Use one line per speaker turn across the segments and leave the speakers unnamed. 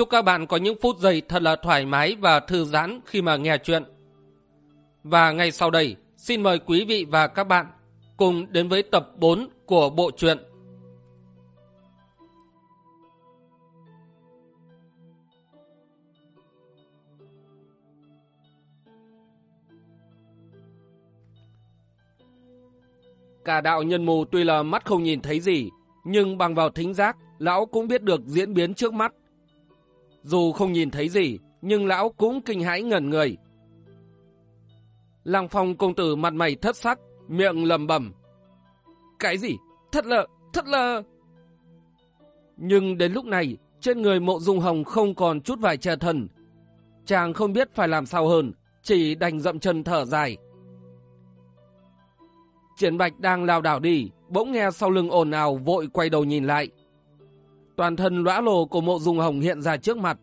Chúc các bạn có những phút giây thật là thoải mái và thư giãn khi mà nghe chuyện. Và ngay sau đây, xin mời quý vị và các bạn cùng đến với tập 4 của bộ truyện. Cả đạo nhân mù tuy là mắt không nhìn thấy gì, nhưng bằng vào thính giác, lão cũng biết được diễn biến trước mắt. Dù không nhìn thấy gì, nhưng lão cũng kinh hãi ngẩn người. Lăng phong công tử mặt mày thất sắc, miệng lầm bẩm. Cái gì? Thật là, thật là... Nhưng đến lúc này, trên người mộ dung hồng không còn chút vài che thần. Chàng không biết phải làm sao hơn, chỉ đành dậm chân thở dài. Triển Bạch đang lao đảo đi, bỗng nghe sau lưng ồn ào vội quay đầu nhìn lại. Toàn thân lõa lồ của mộ dung hồng hiện ra trước mặt.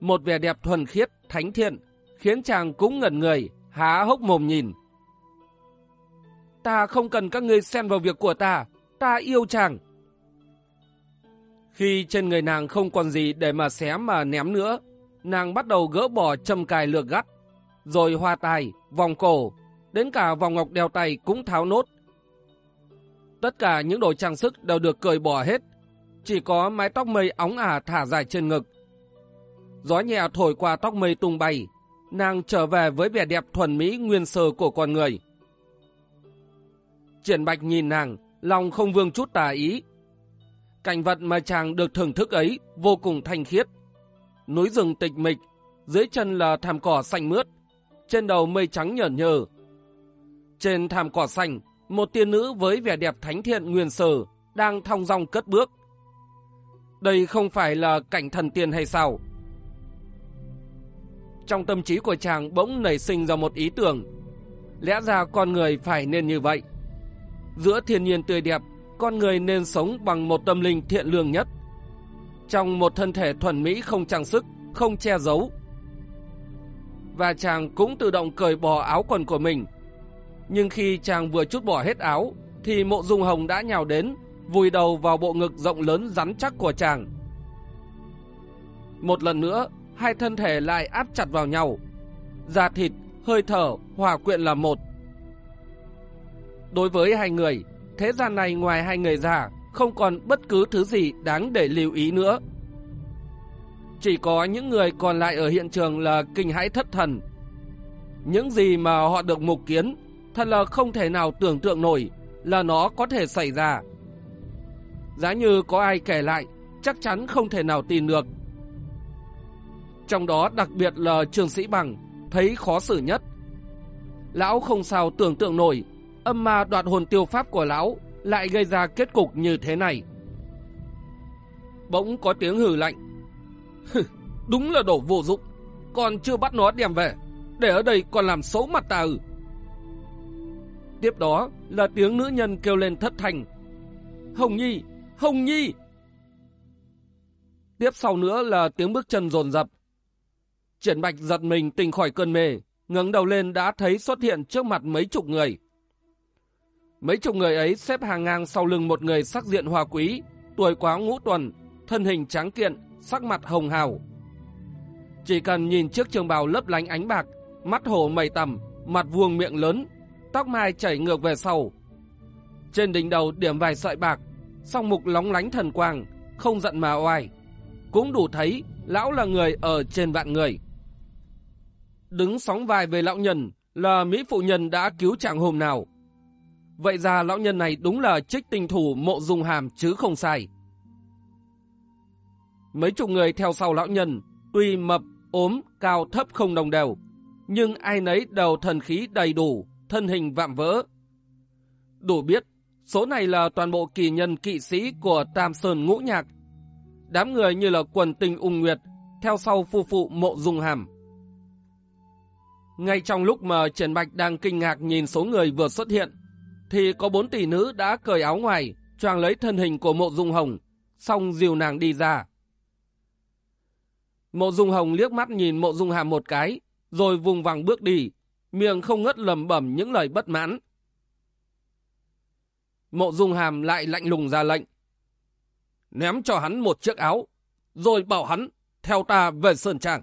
Một vẻ đẹp thuần khiết, thánh thiện, khiến chàng cũng ngẩn người, há hốc mồm nhìn. Ta không cần các ngươi xen vào việc của ta, ta yêu chàng. Khi trên người nàng không còn gì để mà xé mà ném nữa, nàng bắt đầu gỡ bỏ châm cài lược gắt, rồi hoa tài, vòng cổ, đến cả vòng ngọc đeo tay cũng tháo nốt. Tất cả những đồ trang sức đều được cởi bỏ hết, chỉ có mái tóc mây óng ả thả dài trên ngực. Gió nhẹ thổi qua tóc mây tung bay, nàng trở về với vẻ đẹp thuần mỹ nguyên sơ của con người. Triển Bạch nhìn nàng, lòng không vương chút tà ý. Cảnh vật mà chàng được thưởng thức ấy vô cùng thanh khiết. Núi rừng tịch mịch, dưới chân là thảm cỏ xanh mướt, trên đầu mây trắng nhởn nhờ. Trên thảm cỏ xanh, một tiên nữ với vẻ đẹp thánh thiện nguyên sơ đang thong dong cất bước. Đây không phải là cảnh thần tiên hay sao? Trong tâm trí của chàng bỗng nảy sinh ra một ý tưởng. Lẽ ra con người phải nên như vậy. Giữa thiên nhiên tươi đẹp, con người nên sống bằng một tâm linh thiện lương nhất. Trong một thân thể thuần mỹ không trang sức, không che giấu. Và chàng cũng tự động cởi bỏ áo quần của mình. Nhưng khi chàng vừa chút bỏ hết áo, thì mộ dung hồng đã nhào đến, vùi đầu vào bộ ngực rộng lớn rắn chắc của chàng. Một lần nữa, hai thân thể lại áp chặt vào nhau. Da thịt, hơi thở, hòa quyện là một. Đối với hai người, thế gian này ngoài hai người già, không còn bất cứ thứ gì đáng để lưu ý nữa. Chỉ có những người còn lại ở hiện trường là kinh hãi thất thần. Những gì mà họ được mục kiến, thật là không thể nào tưởng tượng nổi là nó có thể xảy ra. Giá như có ai kể lại, chắc chắn không thể nào tin được. Trong đó đặc biệt là trường sĩ bằng, thấy khó xử nhất. Lão không sao tưởng tượng nổi, âm ma đoạt hồn tiêu pháp của lão lại gây ra kết cục như thế này. Bỗng có tiếng hừ lạnh. Đúng là đổ vô dụng, còn chưa bắt nó đem về, để ở đây còn làm xấu mặt ta ừ. Tiếp đó là tiếng nữ nhân kêu lên thất thành. Hồng Nhi, Hồng Nhi! Tiếp sau nữa là tiếng bước chân rồn rập. Triển Bạch giật mình tỉnh khỏi cơn mê, ngẩng đầu lên đã thấy xuất hiện trước mặt mấy chục người. Mấy chục người ấy xếp hàng ngang sau lưng một người sắc diện hoa quý, tuổi quá ngũ tuần, thân hình trắng kiện, sắc mặt hồng hào. Chỉ cần nhìn chiếc trường bào lấp lánh ánh bạc, mắt hổ mày tầm, mặt vuông miệng lớn, tóc mai chảy ngược về sau. Trên đỉnh đầu điểm vài sợi bạc, song mục lóng lánh thần quang, không giận mà oai. Cũng đủ thấy lão là người ở trên vạn người. Đứng sóng vai về lão nhân là Mỹ phụ nhân đã cứu chàng hôm nào. Vậy ra lão nhân này đúng là trích tinh thủ mộ dung hàm chứ không sai. Mấy chục người theo sau lão nhân, tuy mập, ốm, cao thấp không đồng đều, nhưng ai nấy đều thần khí đầy đủ, thân hình vạm vỡ. Đủ biết Số này là toàn bộ kỳ nhân kỵ sĩ của Tam Sơn Ngũ Nhạc. Đám người như là quần tình ung nguyệt, theo sau phu phụ mộ dung hàm. Ngay trong lúc mà Trần Bạch đang kinh ngạc nhìn số người vừa xuất hiện, thì có bốn tỷ nữ đã cởi áo ngoài, choàng lấy thân hình của mộ dung hồng, xong dìu nàng đi ra. Mộ dung hồng liếc mắt nhìn mộ dung hàm một cái, rồi vùng vằng bước đi, miệng không ngớt lầm bẩm những lời bất mãn. Mộ dung hàm lại lạnh lùng ra lệnh. Ném cho hắn một chiếc áo, rồi bảo hắn theo ta về Sơn Trang.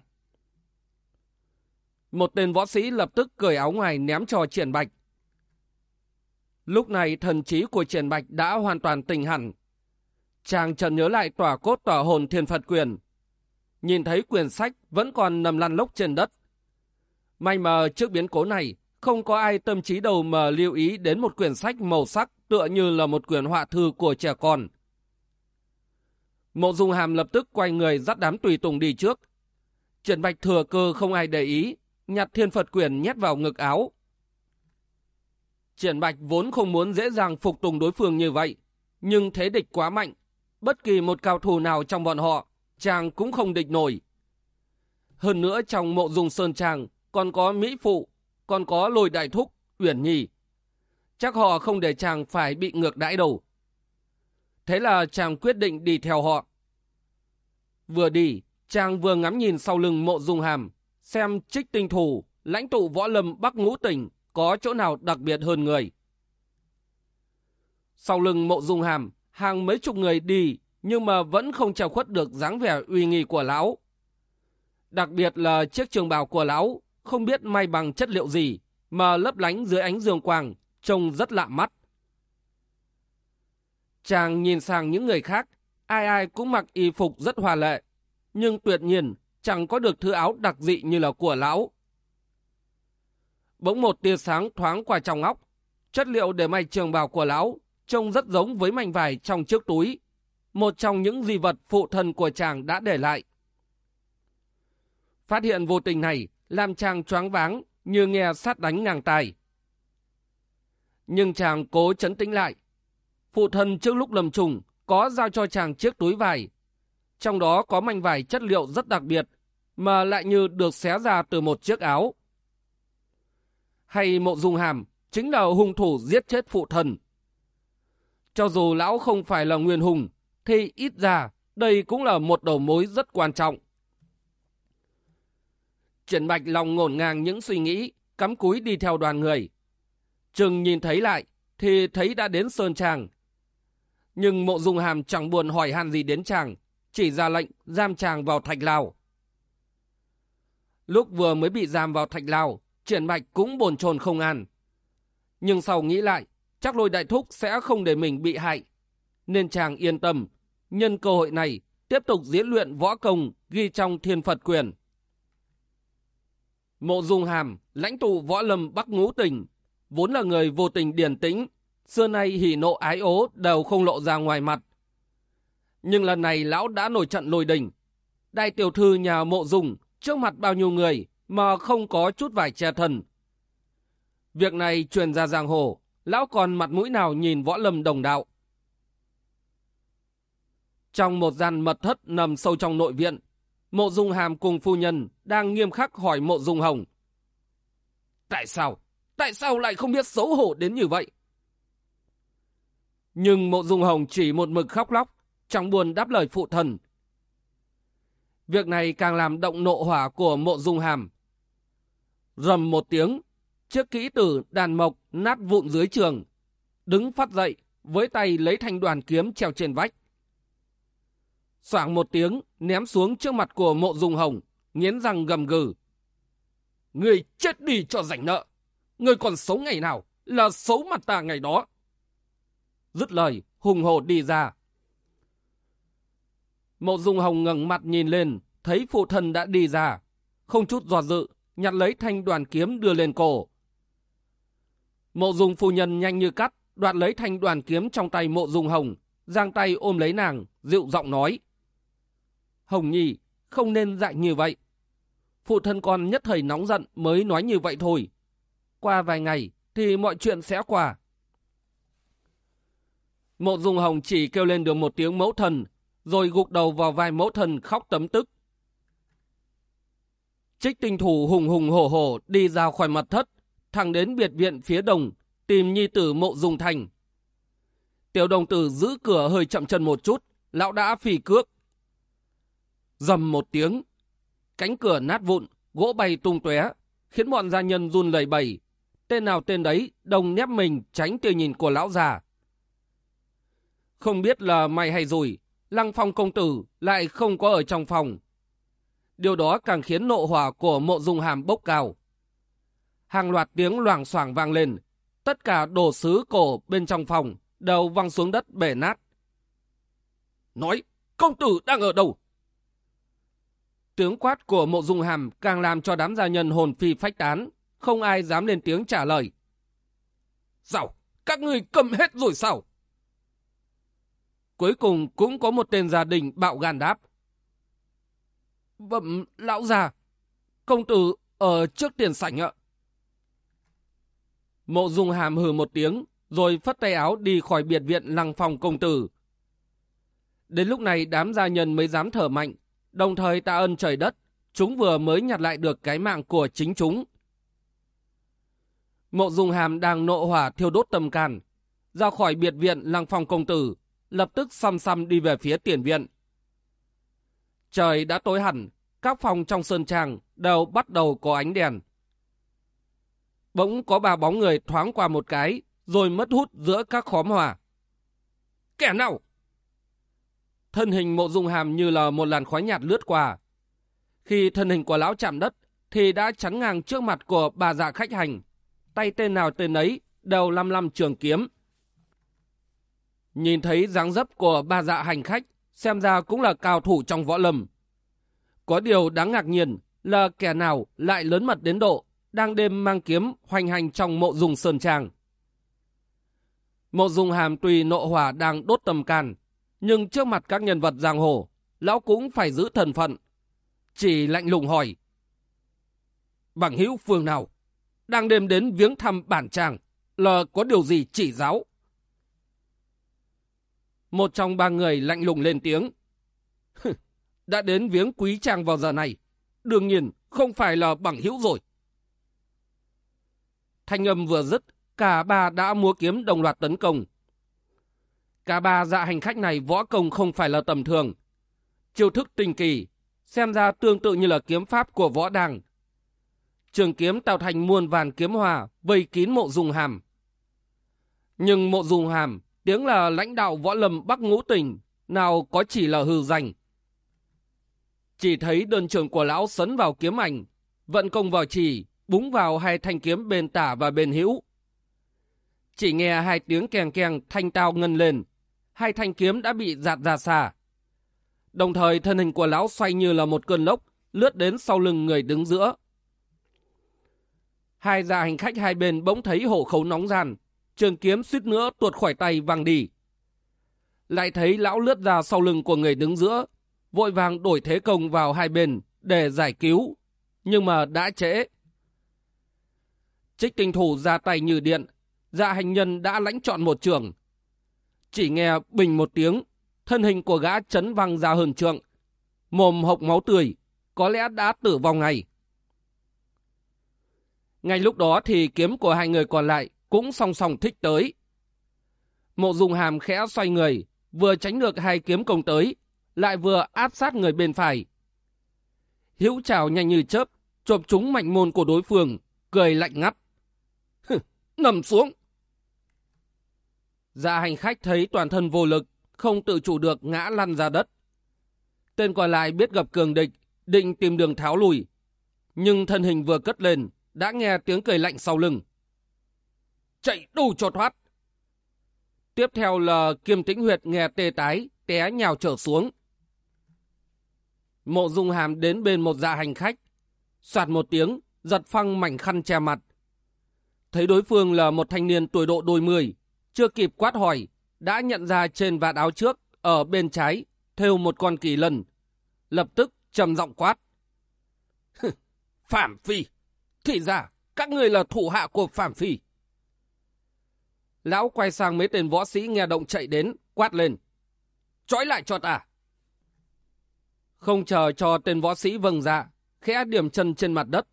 Một tên võ sĩ lập tức cởi áo ngoài ném cho Triển Bạch. Lúc này thần trí của Triển Bạch đã hoàn toàn tỉnh hẳn. Chàng chợt nhớ lại tỏa cốt tỏa hồn thiên Phật quyền. Nhìn thấy quyền sách vẫn còn nằm lăn lốc trên đất. May mà trước biến cố này, không có ai tâm trí đầu mà lưu ý đến một quyển sách màu sắc tựa như là một quyển họa thư của trẻ con. Mộ Dung Hàm lập tức quay người dắt đám tùy tùng đi trước. Trần Bạch thừa cơ không ai để ý, nhặt thiên Phật quyền nhét vào ngực áo. Triển Bạch vốn không muốn dễ dàng phục tùng đối phương như vậy, nhưng thế địch quá mạnh. Bất kỳ một cao thủ nào trong bọn họ, chàng cũng không địch nổi. Hơn nữa trong mộ dung sơn tràng còn có Mỹ Phụ, còn có lôi đại thúc, Uyển Nhi. Chắc họ không để chàng phải bị ngược đãi đầu. Thế là chàng quyết định đi theo họ. Vừa đi, chàng vừa ngắm nhìn sau lưng mộ dung hàm, xem trích tinh thủ, lãnh tụ võ lâm Bắc Ngũ Tỉnh có chỗ nào đặc biệt hơn người. Sau lưng mộ dung hàm, hàng mấy chục người đi, nhưng mà vẫn không trèo khuất được dáng vẻ uy nghi của lão. Đặc biệt là chiếc trường bào của lão, không biết may bằng chất liệu gì, mà lấp lánh dưới ánh dương quang, trông rất lạ mắt. Chàng nhìn sang những người khác, ai ai cũng mặc y phục rất hòa lệ, nhưng tuyệt nhiên chẳng có được thứ áo đặc dị như là của lão. Bỗng một tia sáng thoáng qua trong óc, chất liệu để may trường bào của lão trông rất giống với mảnh vải trong chiếc túi, một trong những di vật phụ thân của chàng đã để lại. Phát hiện vô tình này làm chàng choáng váng như nghe sát đánh ngang tài. Nhưng chàng cố chấn tĩnh lại. Phụ thân trước lúc lầm trùng có giao cho chàng chiếc túi vải. Trong đó có mảnh vải chất liệu rất đặc biệt, mà lại như được xé ra từ một chiếc áo. Hay mộ dung hàm chính là hung thủ giết chết phụ thân. Cho dù lão không phải là nguyên hùng, thì ít ra đây cũng là một đầu mối rất quan trọng. Triển Bạch lòng ngổn ngang những suy nghĩ, cắm cúi đi theo đoàn người. Trừng nhìn thấy lại, thì thấy đã đến Sơn Tràng. Nhưng mộ dung hàm chẳng buồn hỏi han gì đến chàng, chỉ ra lệnh giam chàng vào thạch lao. Lúc vừa mới bị giam vào thạch lao, triển bạch cũng bồn chồn không an. Nhưng sau nghĩ lại, chắc lôi đại thúc sẽ không để mình bị hại. Nên chàng yên tâm, nhân cơ hội này tiếp tục diễn luyện võ công ghi trong thiên Phật quyền. Mộ Dung Hàm, lãnh tụ võ lâm Bắc Ngũ Tỉnh, vốn là người vô tình điển tĩnh, xưa nay hỉ nộ ái ố đều không lộ ra ngoài mặt. Nhưng lần này lão đã nổi trận lôi đình. Đại tiểu thư nhà mộ dùng trước mặt bao nhiêu người mà không có chút vải che thân. Việc này truyền ra giang hồ, lão còn mặt mũi nào nhìn võ lâm đồng đạo. Trong một gian mật thất nằm sâu trong nội viện, Mộ Dung Hàm cùng phu nhân đang nghiêm khắc hỏi Mộ Dung Hồng. Tại sao? Tại sao lại không biết xấu hổ đến như vậy? Nhưng Mộ Dung Hồng chỉ một mực khóc lóc, chẳng buồn đáp lời phụ thần. Việc này càng làm động nộ hỏa của Mộ Dung Hàm. Rầm một tiếng, chiếc kỹ tử đàn mộc nát vụn dưới trường, đứng phát dậy với tay lấy thanh đoàn kiếm treo trên vách. Soảng một tiếng, ném xuống trước mặt của mộ dung hồng, nghiến răng gầm gừ. Người chết đi cho rảnh nợ. Người còn xấu ngày nào là xấu mặt ta ngày đó. Dứt lời, hùng hồ đi ra. Mộ dung hồng ngẩng mặt nhìn lên, thấy phụ thân đã đi ra. Không chút do dự, nhặt lấy thanh đoàn kiếm đưa lên cổ. Mộ dung phu nhân nhanh như cắt, đoạt lấy thanh đoàn kiếm trong tay mộ dung hồng, giang tay ôm lấy nàng, dịu giọng nói. Hồng Nhi, không nên dạy như vậy. Phụ thân con nhất thời nóng giận mới nói như vậy thôi. Qua vài ngày thì mọi chuyện sẽ qua. Mộ Dung Hồng chỉ kêu lên được một tiếng mẫu thần, rồi gục đầu vào vai mẫu thần khóc tấm tức. Trích tinh thủ hùng hùng hổ hổ đi ra khỏi mặt thất, thẳng đến biệt viện phía đông, tìm nhi tử mộ dung thành. Tiểu đồng tử giữ cửa hơi chậm chân một chút, lão đã phì cước. Dầm một tiếng, cánh cửa nát vụn, gỗ bay tung tóe, khiến bọn gia nhân run lẩy bẩy. Tên nào tên đấy, đồng nép mình tránh tia nhìn của lão già. Không biết là may hay rủi, lăng phong công tử lại không có ở trong phòng. Điều đó càng khiến nộ hỏa của mộ dung hàm bốc cao. Hàng loạt tiếng loảng xoảng vang lên, tất cả đồ sứ cổ bên trong phòng đều văng xuống đất bể nát. Nói, công tử đang ở đâu? Tiếng quát của mộ dung hàm càng làm cho đám gia nhân hồn phi phách tán, không ai dám lên tiếng trả lời. Sao? Các người cầm hết rồi sao? Cuối cùng cũng có một tên gia đình bạo gan đáp. Bậm lão già, công tử ở trước tiền sảnh ạ. Mộ dung hàm hừ một tiếng, rồi phất tay áo đi khỏi biệt viện lăng phòng công tử. Đến lúc này đám gia nhân mới dám thở mạnh, đồng thời tạ ơn trời đất, chúng vừa mới nhặt lại được cái mạng của chính chúng. Mộ dung hàm đang nộ hỏa thiêu đốt tâm can, ra khỏi biệt viện lăng phòng công tử, lập tức xăm xăm đi về phía tiền viện. Trời đã tối hẳn, các phòng trong sơn trang đều bắt đầu có ánh đèn. Bỗng có ba bóng người thoáng qua một cái, rồi mất hút giữa các khóm hỏa. Kẻ nào? Thân hình mộ dung hàm như là một làn khói nhạt lướt qua. Khi thân hình của lão chạm đất, thì đã chắn ngang trước mặt của bà già dạ khách hành. Tay tên nào tên ấy đều lăm lăm trường kiếm. Nhìn thấy dáng dấp của ba dạ hành khách, xem ra cũng là cao thủ trong võ lâm. Có điều đáng ngạc nhiên là kẻ nào lại lớn mật đến độ đang đêm mang kiếm hoành hành trong mộ dùng sơn trang. Mộ dùng hàm tùy nộ hỏa đang đốt tầm can, nhưng trước mặt các nhân vật giang hồ, lão cũng phải giữ thần phận. Chỉ lạnh lùng hỏi. Bằng hữu phương nào, đang đêm đến viếng thăm bản tràng, lờ có điều gì chỉ giáo? Một trong ba người lạnh lùng lên tiếng. Đã đến viếng quý trang vào giờ này, đương nhiên không phải là bằng hữu rồi. Thanh âm vừa dứt, cả ba đã múa kiếm đồng loạt tấn công. Cả ba dạ hành khách này võ công không phải là tầm thường. Chiêu thức tinh kỳ, xem ra tương tự như là kiếm pháp của võ đàng. Trường kiếm tạo thành muôn vàn kiếm hòa, vây kín mộ dùng hàm. Nhưng mộ dùng hàm, tiếng là lãnh đạo võ lâm Bắc Ngũ Tỉnh, nào có chỉ là hư danh. Chỉ thấy đơn trường của lão sấn vào kiếm ảnh, vận công vào chỉ, búng vào hai thanh kiếm bên tả và bên hữu. Chỉ nghe hai tiếng kèng kèng thanh tao ngân lên, hai thanh kiếm đã bị giạt ra xa. Đồng thời thân hình của lão xoay như là một cơn lốc, lướt đến sau lưng người đứng giữa. Hai già hành khách hai bên bỗng thấy hổ khấu nóng gian, trường kiếm suýt nữa tuột khỏi tay văng đi. Lại thấy lão lướt ra sau lưng của người đứng giữa, vội vàng đổi thế công vào hai bên để giải cứu, nhưng mà đã trễ. Trích tinh thủ ra tay như điện, dạ hành nhân đã lãnh chọn một trường. Chỉ nghe bình một tiếng, thân hình của gã chấn văng ra hơn trượng. Mồm hộc máu tươi, có lẽ đã tử vong ngay. Ngay lúc đó thì kiếm của hai người còn lại cũng song song thích tới. Mộ dùng hàm khẽ xoay người, vừa tránh được hai kiếm công tới, lại vừa áp sát người bên phải. Hữu trào nhanh như chớp, chộp trúng mạnh môn của đối phương, cười lạnh ngắt. Nằm xuống! Dạ hành khách thấy toàn thân vô lực, không tự chủ được ngã lăn ra đất. Tên còn lại biết gặp cường địch, định tìm đường tháo lùi. Nhưng thân hình vừa cất lên, đã nghe tiếng cười lạnh sau lưng. Chạy đủ cho thoát! Tiếp theo là kiêm tĩnh huyệt nghe tê tái, té nhào trở xuống. Mộ dung hàm đến bên một dạ hành khách. Soạt một tiếng, giật phăng mảnh khăn che mặt. Thấy đối phương là một thanh niên tuổi độ đôi mươi, chưa kịp quát hỏi, đã nhận ra trên vạt áo trước, ở bên trái, thêu một con kỳ lân. Lập tức trầm giọng quát. Phạm Phi! Thì ra, các người là thủ hạ của Phạm Phi. Lão quay sang mấy tên võ sĩ nghe động chạy đến, quát lên. Chói lại cho ta! Không chờ cho tên võ sĩ vâng dạ, khẽ điểm chân trên mặt đất.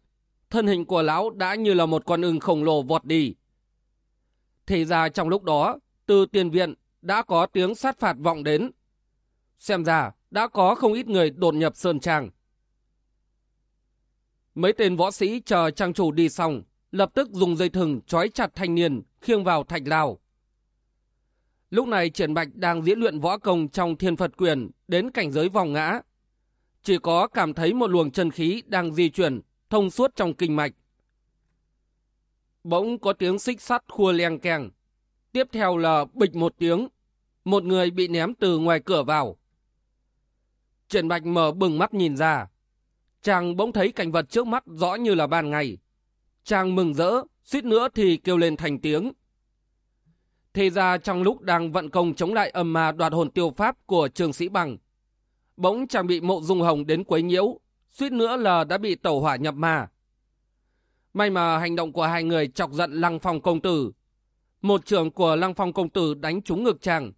Thân hình của lão đã như là một con ưng khổng lồ vọt đi. Thì ra trong lúc đó, từ tiền viện đã có tiếng sát phạt vọng đến. Xem ra, đã có không ít người đột nhập Sơn Trang. Mấy tên võ sĩ chờ trang chủ đi xong, lập tức dùng dây thừng trói chặt thanh niên, khiêng vào thạch lao. Lúc này Triển Bạch đang diễn luyện võ công trong thiên Phật quyền đến cảnh giới vòng ngã. Chỉ có cảm thấy một luồng chân khí đang di chuyển, thông suốt trong kinh mạch. Bỗng có tiếng xích sắt khua leng keng. Tiếp theo là bịch một tiếng. Một người bị ném từ ngoài cửa vào. Triển Bạch mở bừng mắt nhìn ra. Chàng bỗng thấy cảnh vật trước mắt rõ như là ban ngày. Chàng mừng rỡ, suýt nữa thì kêu lên thành tiếng. Thì ra trong lúc đang vận công chống lại âm ma đoạt hồn tiêu pháp của trường sĩ bằng, bỗng chàng bị mộ dung hồng đến quấy nhiễu, suýt nữa là đã bị tẩu hỏa nhập ma. May mà hành động của hai người chọc giận Lăng Phong công tử. Một trưởng của Lăng Phong công tử đánh trúng ngực chàng,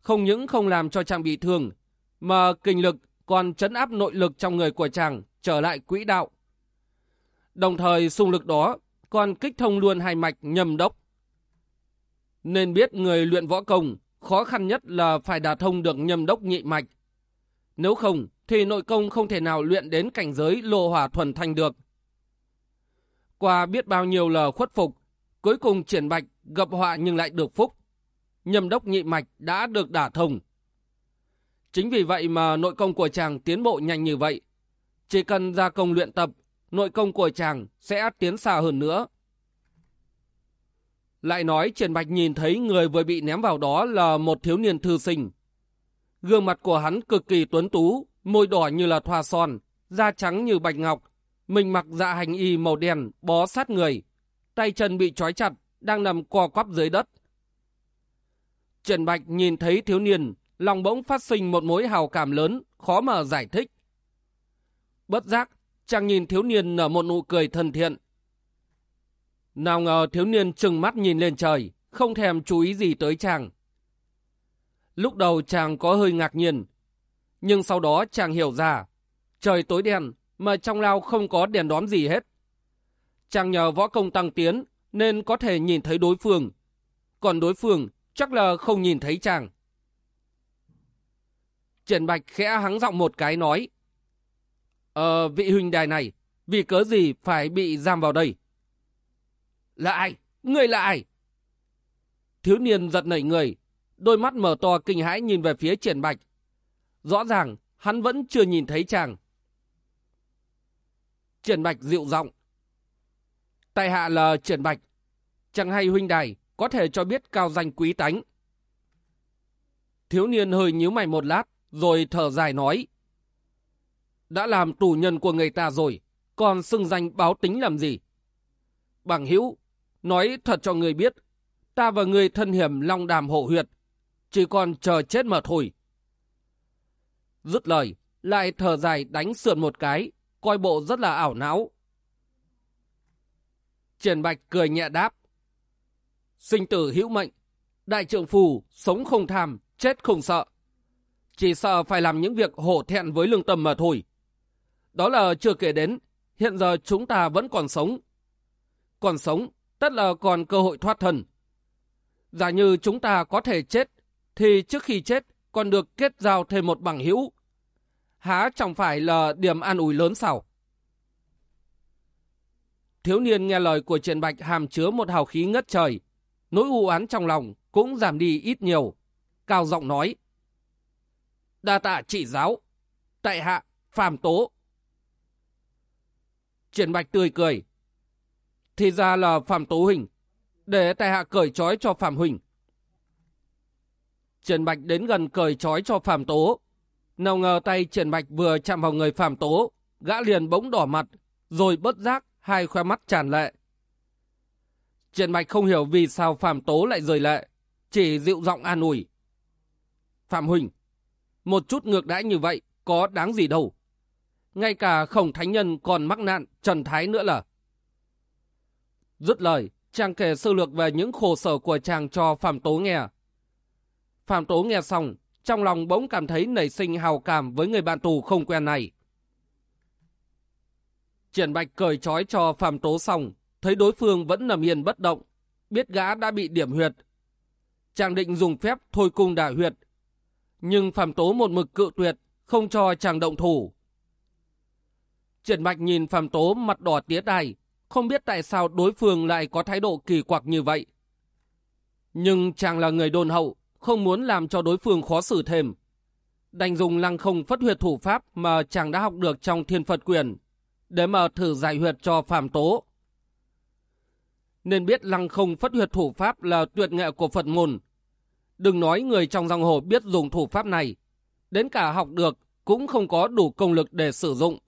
không những không làm cho chàng bị thương, mà kinh lực còn chấn áp nội lực trong người của chàng trở lại quỹ đạo. Đồng thời xung lực đó còn kích thông luôn hai mạch nhầm đốc. Nên biết người luyện võ công khó khăn nhất là phải đả thông được nhầm đốc nhị mạch. Nếu không thì nội công không thể nào luyện đến cảnh giới lô hỏa thuần thành được. Qua biết bao nhiêu là khuất phục, cuối cùng triển bạch gặp họa nhưng lại được phúc. Nhầm đốc nhị mạch đã được đả thông. Chính vì vậy mà nội công của chàng tiến bộ nhanh như vậy. Chỉ cần gia công luyện tập, nội công của chàng sẽ tiến xa hơn nữa. Lại nói Triển Bạch nhìn thấy người vừa bị ném vào đó là một thiếu niên thư sinh. Gương mặt của hắn cực kỳ tuấn tú, môi đỏ như là thoa son, da trắng như bạch ngọc. Mình mặc dạ hành y màu đen, bó sát người. Tay chân bị trói chặt, đang nằm co quắp dưới đất. Triển Bạch nhìn thấy thiếu niên, lòng bỗng phát sinh một mối hào cảm lớn, khó mà giải thích. Bất giác, chàng nhìn thiếu niên nở một nụ cười thân thiện. Nào ngờ thiếu niên trừng mắt nhìn lên trời, không thèm chú ý gì tới chàng. Lúc đầu chàng có hơi ngạc nhiên, nhưng sau đó chàng hiểu ra, trời tối đen mà trong lao không có đèn đóm gì hết. Chàng nhờ võ công tăng tiến nên có thể nhìn thấy đối phương, còn đối phương chắc là không nhìn thấy chàng. Triển Bạch khẽ hắng giọng một cái nói. Ờ, vị huynh đài này, vì cớ gì phải bị giam vào đây? Là ai? Người là ai? Thiếu niên giật nảy người, đôi mắt mở to kinh hãi nhìn về phía triển bạch. Rõ ràng, hắn vẫn chưa nhìn thấy chàng. Triển bạch dịu giọng Tại hạ là triển bạch. Chẳng hay huynh đài có thể cho biết cao danh quý tánh. Thiếu niên hơi nhíu mày một lát, rồi thở dài nói. Đã làm tù nhân của người ta rồi, còn xưng danh báo tính làm gì? Bằng hữu nói thật cho người biết, ta và người thân hiểm long đàm hộ huyệt, chỉ còn chờ chết mà thôi. Dứt lời, lại thở dài đánh sườn một cái, coi bộ rất là ảo não. Triển Bạch cười nhẹ đáp. Sinh tử hữu mệnh, đại trượng phù, sống không tham, chết không sợ. Chỉ sợ phải làm những việc hổ thẹn với lương tâm mà thôi. Đó là chưa kể đến, hiện giờ chúng ta vẫn còn sống. Còn sống, tất là còn cơ hội thoát thân. Giả như chúng ta có thể chết, thì trước khi chết còn được kết giao thêm một bằng hữu. Há chẳng phải là điểm an ủi lớn sao? Thiếu niên nghe lời của Triển Bạch hàm chứa một hào khí ngất trời. Nỗi u án trong lòng cũng giảm đi ít nhiều. Cao giọng nói. Đa tạ chỉ giáo. Tại hạ, phàm tố. Triển Bạch tươi cười. Thì ra là Phạm Tố Huỳnh. Để tại hạ cởi trói cho Phạm Huỳnh. Triển Bạch đến gần cởi trói cho Phạm Tố. Nào ngờ tay Triển Bạch vừa chạm vào người Phạm Tố, gã liền bỗng đỏ mặt, rồi bất giác hai khoe mắt tràn lệ. Triển Bạch không hiểu vì sao Phạm Tố lại rời lệ, chỉ dịu giọng an ủi. Phạm Huỳnh, một chút ngược đãi như vậy có đáng gì đâu. Ngay cả khổng thánh nhân còn mắc nạn trần thái nữa là. Dứt lời, chàng kể sơ lược về những khổ sở của chàng cho Phạm Tố nghe. Phạm Tố nghe xong, trong lòng bỗng cảm thấy nảy sinh hào cảm với người bạn tù không quen này. Triển Bạch cởi trói cho Phạm Tố xong, thấy đối phương vẫn nằm yên bất động, biết gã đã bị điểm huyệt. Chàng định dùng phép thôi cung đả huyệt, nhưng Phạm Tố một mực cự tuyệt, không cho chàng động thủ. Triển Bạch nhìn Phạm Tố mặt đỏ tía tai, không biết tại sao đối phương lại có thái độ kỳ quặc như vậy. Nhưng chàng là người đồn hậu, không muốn làm cho đối phương khó xử thêm. Đành dùng lăng không phất huyệt thủ pháp mà chàng đã học được trong thiên Phật quyền, để mà thử giải huyệt cho Phạm Tố. Nên biết lăng không phất huyệt thủ pháp là tuyệt nghệ của Phật môn. Đừng nói người trong giang hồ biết dùng thủ pháp này, đến cả học được cũng không có đủ công lực để sử dụng.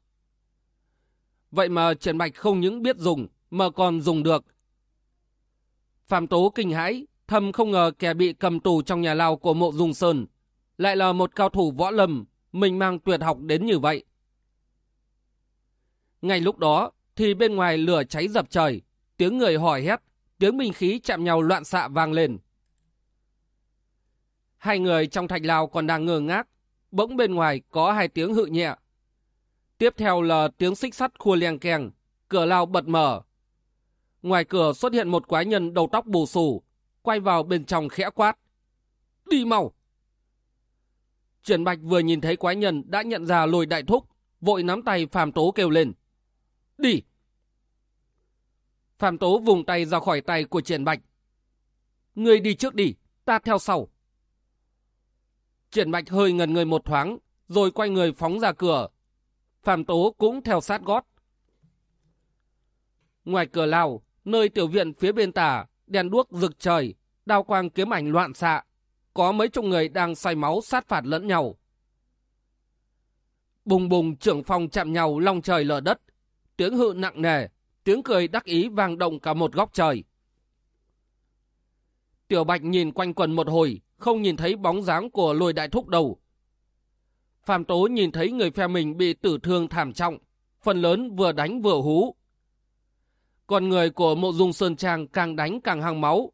Vậy mà Triển Bạch không những biết dùng, mà còn dùng được. Phạm Tố kinh hãi, thầm không ngờ kẻ bị cầm tù trong nhà lao của mộ dung sơn, lại là một cao thủ võ lâm, mình mang tuyệt học đến như vậy. Ngay lúc đó, thì bên ngoài lửa cháy dập trời, tiếng người hỏi hét, tiếng binh khí chạm nhau loạn xạ vang lên. Hai người trong thạch lao còn đang ngơ ngác, bỗng bên ngoài có hai tiếng hự nhẹ. Tiếp theo là tiếng xích sắt khua leng keng, cửa lao bật mở. Ngoài cửa xuất hiện một quái nhân đầu tóc bù xù, quay vào bên trong khẽ quát. Đi mau! Triển Bạch vừa nhìn thấy quái nhân đã nhận ra lôi đại thúc, vội nắm tay Phạm Tố kêu lên. Đi! Phạm Tố vùng tay ra khỏi tay của Triển Bạch. Người đi trước đi, ta theo sau. Triển Bạch hơi ngần người một thoáng, rồi quay người phóng ra cửa. Phạm Tố cũng theo sát gót. Ngoài cửa lao, nơi tiểu viện phía bên tả, đèn đuốc rực trời, đao quang kiếm ảnh loạn xạ. Có mấy chục người đang say máu sát phạt lẫn nhau. Bùng bùng trưởng phòng chạm nhau long trời lở đất. Tiếng hự nặng nề, tiếng cười đắc ý vang động cả một góc trời. Tiểu Bạch nhìn quanh quần một hồi, không nhìn thấy bóng dáng của lôi đại thúc đầu. Phạm Tố nhìn thấy người phe mình bị tử thương thảm trọng, phần lớn vừa đánh vừa hú. Còn người của mộ dung Sơn Trang càng đánh càng hăng máu.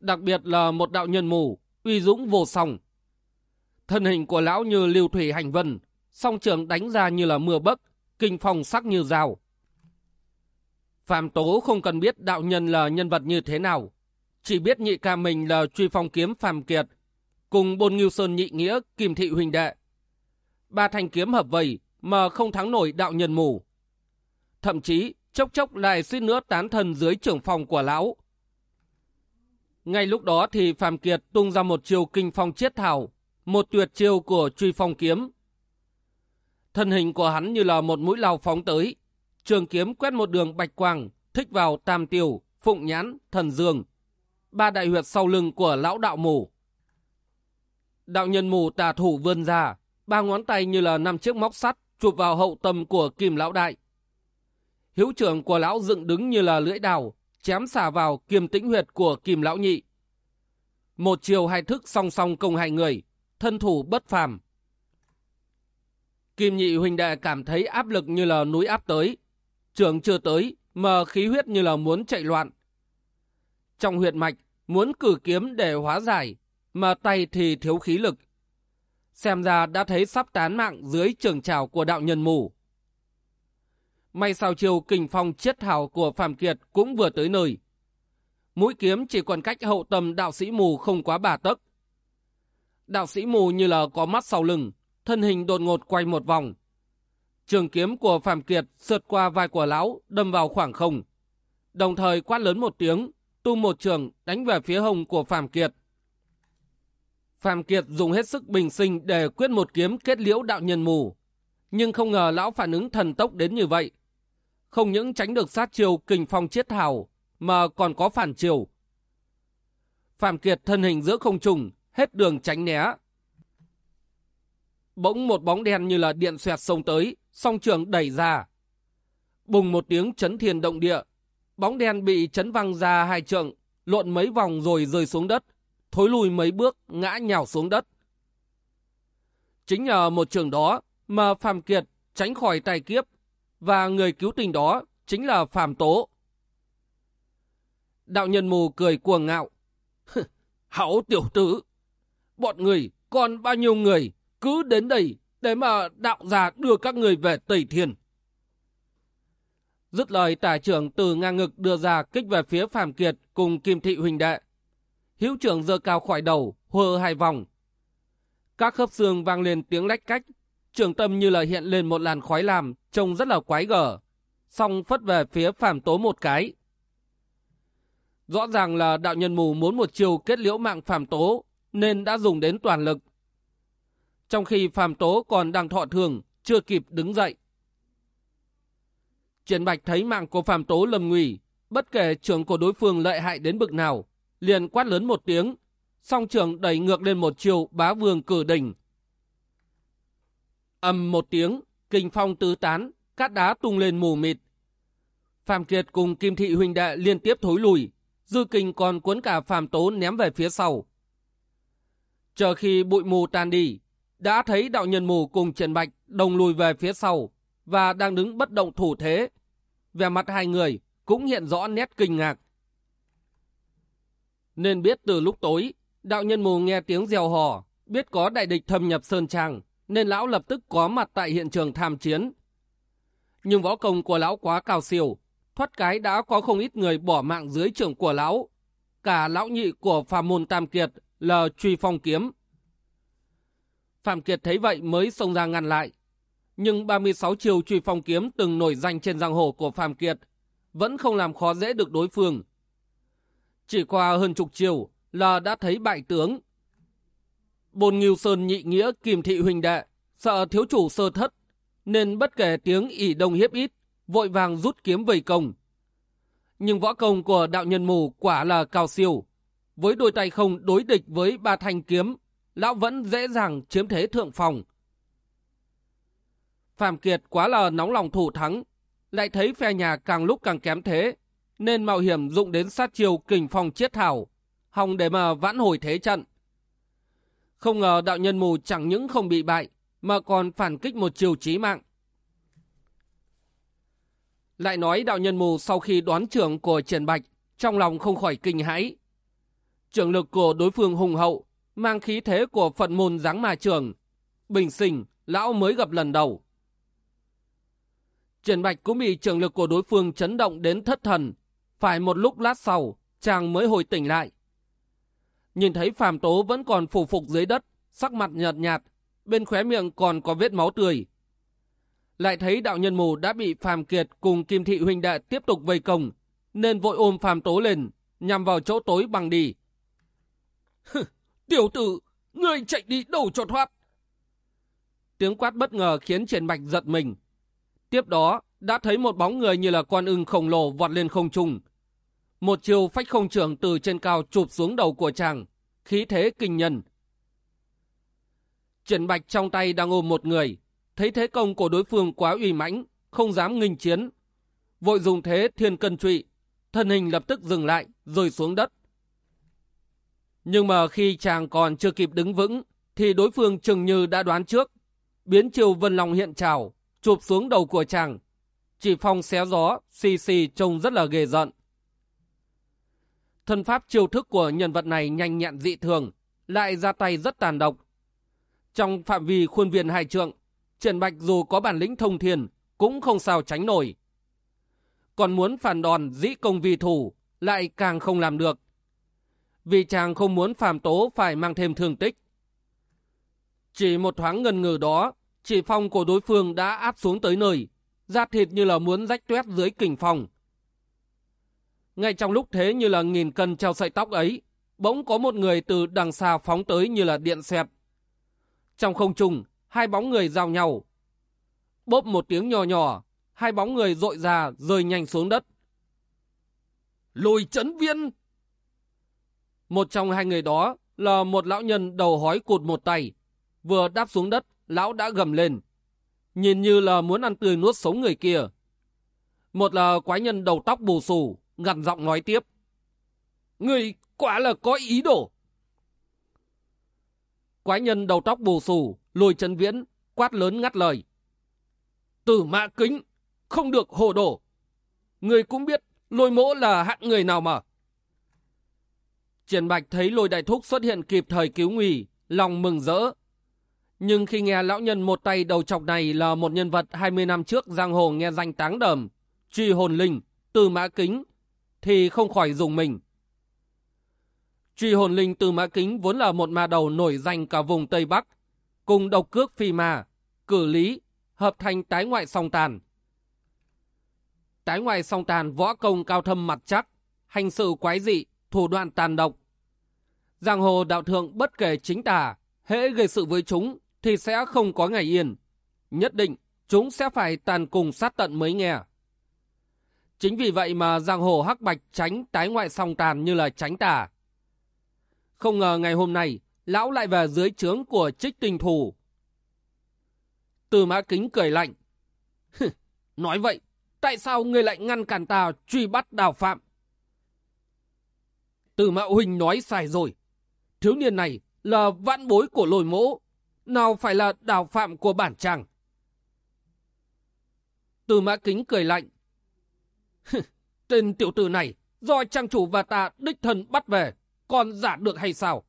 Đặc biệt là một đạo nhân mù, uy dũng vô song. Thân hình của lão như lưu thủy hành vân, song trường đánh ra như là mưa bấc, kinh phong sắc như rào. Phạm Tố không cần biết đạo nhân là nhân vật như thế nào, chỉ biết nhị ca mình là truy phong kiếm Phạm Kiệt, cùng Bôn Ngưu Sơn nhị nghĩa Kim Thị Huỳnh Đệ. Ba thanh kiếm hợp vầy mà không thắng nổi đạo nhân mù. Thậm chí chốc chốc lại suýt nữa tán thân dưới trưởng phòng của lão. Ngay lúc đó thì Phạm Kiệt tung ra một chiêu kinh phong chiết thảo, một tuyệt chiêu của truy phong kiếm. Thân hình của hắn như là một mũi lao phóng tới, trường kiếm quét một đường bạch quang, thích vào tam tiêu, phụng nhãn, thần dương, ba đại huyệt sau lưng của lão đạo mù. Đạo nhân mù tà thủ vươn ra, ba ngón tay như là năm chiếc móc sắt chụp vào hậu tâm của kim lão đại. Hiếu trưởng của lão dựng đứng như là lưỡi đào, chém xả vào kiềm tĩnh huyệt của kim lão nhị. Một chiều hai thức song song công hai người, thân thủ bất phàm. Kim nhị huynh đệ cảm thấy áp lực như là núi áp tới. Trường chưa tới, mà khí huyết như là muốn chạy loạn. Trong huyệt mạch, muốn cử kiếm để hóa giải, mà tay thì thiếu khí lực. Xem ra đã thấy sắp tán mạng dưới trường trào của đạo nhân mù. May sao chiều kình phong chiết hào của Phạm Kiệt cũng vừa tới nơi. Mũi kiếm chỉ còn cách hậu tầm đạo sĩ mù không quá bà tấc. Đạo sĩ mù như là có mắt sau lưng, thân hình đột ngột quay một vòng. Trường kiếm của Phạm Kiệt sượt qua vai của lão, đâm vào khoảng không. Đồng thời quát lớn một tiếng, tung một trường đánh về phía hông của Phạm Kiệt. Phạm Kiệt dùng hết sức bình sinh để quyết một kiếm kết liễu đạo nhân mù. Nhưng không ngờ lão phản ứng thần tốc đến như vậy. Không những tránh được sát chiều kình phong chiết thảo, mà còn có phản chiều. Phạm Kiệt thân hình giữa không trùng, hết đường tránh né. Bỗng một bóng đen như là điện xoẹt sông tới, song trường đẩy ra. Bùng một tiếng chấn thiên động địa, bóng đen bị chấn văng ra hai trượng, lộn mấy vòng rồi rơi xuống đất, thối lùi mấy bước, ngã nhào xuống đất. Chính nhờ một trường đó mà Phạm Kiệt tránh khỏi tai kiếp, và người cứu tình đó chính là Phạm Tố. Đạo nhân mù cười cuồng ngạo. Hảo tiểu tử, bọn người còn bao nhiêu người cứ đến đây để mà đạo già đưa các người về Tây Thiên. Dứt lời tả trưởng từ ngang ngực đưa ra kích về phía Phạm Kiệt cùng Kim Thị Huỳnh Đệ. Hữu trưởng giơ cao khỏi đầu, hơ hai vòng. Các khớp xương vang lên tiếng lách cách. Trường tâm như là hiện lên một làn khói làm, trông rất là quái gở. Xong phất về phía Phạm Tố một cái. Rõ ràng là đạo nhân mù muốn một chiều kết liễu mạng Phạm Tố, nên đã dùng đến toàn lực. Trong khi Phạm Tố còn đang thọ thường, chưa kịp đứng dậy. Triển Bạch thấy mạng của Phạm Tố lầm nguy, bất kể trưởng của đối phương lợi hại đến bực nào, liền quát lớn một tiếng, song trưởng đẩy ngược lên một chiều bá vương cử đỉnh. ầm một tiếng, kinh phong tứ tán, cát đá tung lên mù mịt. Phạm Kiệt cùng Kim Thị huynh đệ liên tiếp thối lùi, dư kinh còn cuốn cả Phạm Tố ném về phía sau. Chờ khi bụi mù tan đi, đã thấy đạo nhân mù cùng Trần Bạch đồng lùi về phía sau và đang đứng bất động thủ thế. Về mặt hai người cũng hiện rõ nét kinh ngạc. Nên biết từ lúc tối, đạo nhân mù nghe tiếng reo hò, biết có đại địch thâm nhập Sơn Trang, nên lão lập tức có mặt tại hiện trường tham chiến. Nhưng võ công của lão quá cao siêu, thoát cái đã có không ít người bỏ mạng dưới trường của lão. Cả lão nhị của Phạm môn Tam Kiệt là truy phong kiếm. Phạm Kiệt thấy vậy mới xông ra ngăn lại. Nhưng 36 chiều truy phong kiếm từng nổi danh trên giang hồ của Phạm Kiệt vẫn không làm khó dễ được đối phương. Chỉ qua hơn chục chiều là đã thấy bại tướng. Bồn Nghiêu Sơn nhị nghĩa kìm thị huỳnh đệ, sợ thiếu chủ sơ thất, nên bất kể tiếng ỉ đông hiếp ít, vội vàng rút kiếm vây công. Nhưng võ công của đạo nhân mù quả là cao siêu. Với đôi tay không đối địch với ba thanh kiếm, lão vẫn dễ dàng chiếm thế thượng phòng. Phạm Kiệt quá là nóng lòng thủ thắng, lại thấy phe nhà càng lúc càng kém thế, nên mạo hiểm dụng đến sát chiêu kình phong chiết thảo, hòng để mà vãn hồi thế trận. Không ngờ đạo nhân mù chẳng những không bị bại, mà còn phản kích một chiều chí mạng. Lại nói đạo nhân mù sau khi đoán trưởng của Trần Bạch, trong lòng không khỏi kinh hãi. Trưởng lực của đối phương hùng hậu, mang khí thế của phận môn giáng mà trường. Bình sinh, lão mới gặp lần đầu. Trần Bạch cũng bị trường lực của đối phương chấn động đến thất thần. Phải một lúc lát sau, chàng mới hồi tỉnh lại. Nhìn thấy phàm tố vẫn còn phủ phục dưới đất, sắc mặt nhợt nhạt, bên khóe miệng còn có vết máu tươi. Lại thấy đạo nhân mù đã bị phàm kiệt cùng kim thị huynh đệ tiếp tục vây công, nên vội ôm phàm tố lên, nhằm vào chỗ tối bằng đi. Tiểu tử, người chạy đi đâu cho thoát. Tiếng quát bất ngờ khiến Triển Bạch giật mình. Tiếp đó, đã thấy một bóng người như là con ưng khổng lồ vọt lên không trung. Một chiều phách không trưởng từ trên cao chụp xuống đầu của chàng, khí thế kinh nhân. Triển Bạch trong tay đang ôm một người, thấy thế công của đối phương quá uy mãnh, không dám nghinh chiến. Vội dùng thế thiên cân trụy, thân hình lập tức dừng lại, rơi xuống đất. Nhưng mà khi chàng còn chưa kịp đứng vững, thì đối phương chừng như đã đoán trước. Biến chiều vân lòng hiện trào, chụp xuống đầu của chàng. Chỉ phong xé gió, xì xì trông rất là ghê giận. Thân pháp chiêu thức của nhân vật này nhanh nhẹn dị thường, lại ra tay rất tàn độc. Trong phạm vi khuôn viên hai trượng, Trần Bạch dù có bản lĩnh thông thiền, cũng không sao tránh nổi. Còn muốn phản đòn dĩ công vi thủ, lại càng không làm được vì chàng không muốn phàm tố phải mang thêm thương tích. Chỉ một thoáng ngần ngừ đó, chỉ phong của đối phương đã áp xuống tới nơi, da thịt như là muốn rách tuét dưới kình phong. Ngay trong lúc thế như là nghìn cân treo sợi tóc ấy, bỗng có một người từ đằng xa phóng tới như là điện xẹt. Trong không trung, hai bóng người giao nhau. Bốp một tiếng nhỏ nhỏ, hai bóng người dội ra rơi nhanh xuống đất. Lùi chấn viên! Một trong hai người đó là một lão nhân đầu hói cụt một tay. Vừa đáp xuống đất, lão đã gầm lên. Nhìn như là muốn ăn tươi nuốt sống người kia. Một là quái nhân đầu tóc bù xù, ngặt giọng nói tiếp. Người quả là có ý đồ. Quái nhân đầu tóc bù xù, lùi chân viễn, quát lớn ngắt lời. Tử mã kính, không được hồ đồ. Người cũng biết lôi mỗ là hạng người nào mà. Triển Bạch thấy lôi đại thúc xuất hiện kịp thời cứu nguy, lòng mừng rỡ. Nhưng khi nghe lão nhân một tay đầu chọc này là một nhân vật 20 năm trước giang hồ nghe danh táng đờm, truy hồn linh, từ mã kính, thì không khỏi dùng mình. Truy hồn linh từ mã kính vốn là một ma đầu nổi danh cả vùng Tây Bắc, cùng độc cước phi ma, cử lý, hợp thành tái ngoại song tàn. Tái ngoại song tàn võ công cao thâm mặt chắc, hành sự quái dị, thủ đoạn tàn độc. Giang hồ đạo thượng bất kể chính tà, hễ gây sự với chúng thì sẽ không có ngày yên. Nhất định chúng sẽ phải tàn cùng sát tận mới nghe. Chính vì vậy mà giang hồ hắc bạch tránh tái ngoại song tàn như là tránh tà. Không ngờ ngày hôm nay, lão lại về dưới trướng của trích tình thù. Từ mã kính cười lạnh. Nói vậy, tại sao người lại ngăn cản ta truy bắt đào phạm? Từ mã huynh nói sai rồi. Thiếu niên này là vãn bối của lồi mỗ, nào phải là đào phạm của bản chàng. Từ mã kính cười lạnh. Tên tiểu tử này do trang chủ và ta đích thân bắt về, còn giả được hay sao?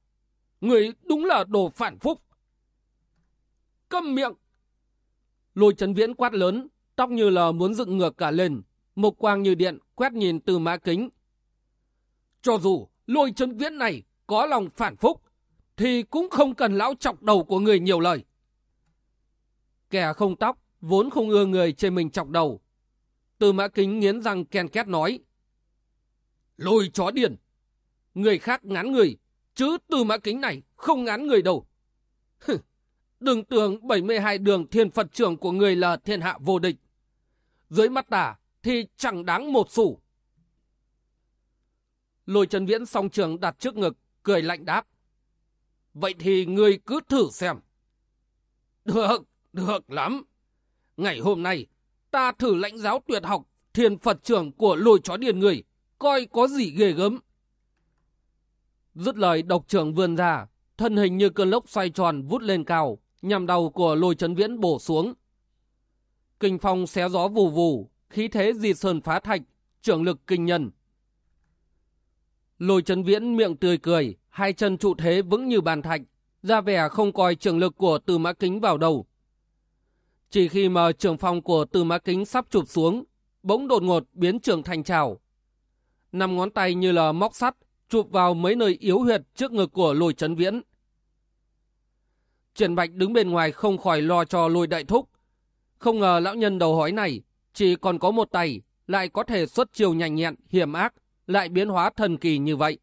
Người đúng là đồ phản phúc. Câm miệng! Lôi chấn viễn quát lớn, tóc như là muốn dựng ngược cả lên, mục quang như điện quét nhìn từ mã kính. Cho dù lôi chấn viễn này có lòng phản phúc, thì cũng không cần lão chọc đầu của người nhiều lời. Kẻ không tóc, vốn không ưa người trên mình chọc đầu. Từ mã kính nghiến răng ken két nói. Lôi chó điền, Người khác ngán người, chứ từ mã kính này không ngán người đâu. Đừng tưởng 72 đường thiên Phật trưởng của người là thiên hạ vô địch. Dưới mắt ta thì chẳng đáng một xu. Lôi Trần Viễn song trường đặt trước ngực, cười lạnh đáp. Vậy thì ngươi cứ thử xem. Được, được lắm. Ngày hôm nay, ta thử lãnh giáo tuyệt học thiên Phật trưởng của lôi chó điền người, coi có gì ghê gớm. Dứt lời độc trưởng vươn ra, thân hình như cơn lốc xoay tròn vút lên cao, nhằm đầu của lôi chấn viễn bổ xuống. Kinh phong xé gió vù vù, khí thế di sơn phá thạch, trưởng lực kinh nhân. Lôi chấn viễn miệng tươi cười, hai chân trụ thế vững như bàn thạch, ra vẻ không coi trường lực của từ mã kính vào đầu. Chỉ khi mà trường phong của từ mã kính sắp chụp xuống, bỗng đột ngột biến trường thành trào. Năm ngón tay như là móc sắt, chụp vào mấy nơi yếu huyệt trước ngực của lôi chấn viễn. Triển Bạch đứng bên ngoài không khỏi lo cho lôi đại thúc. Không ngờ lão nhân đầu hói này chỉ còn có một tay, lại có thể xuất chiều nhanh nhẹn, hiểm ác, lại biến hóa thần kỳ như vậy.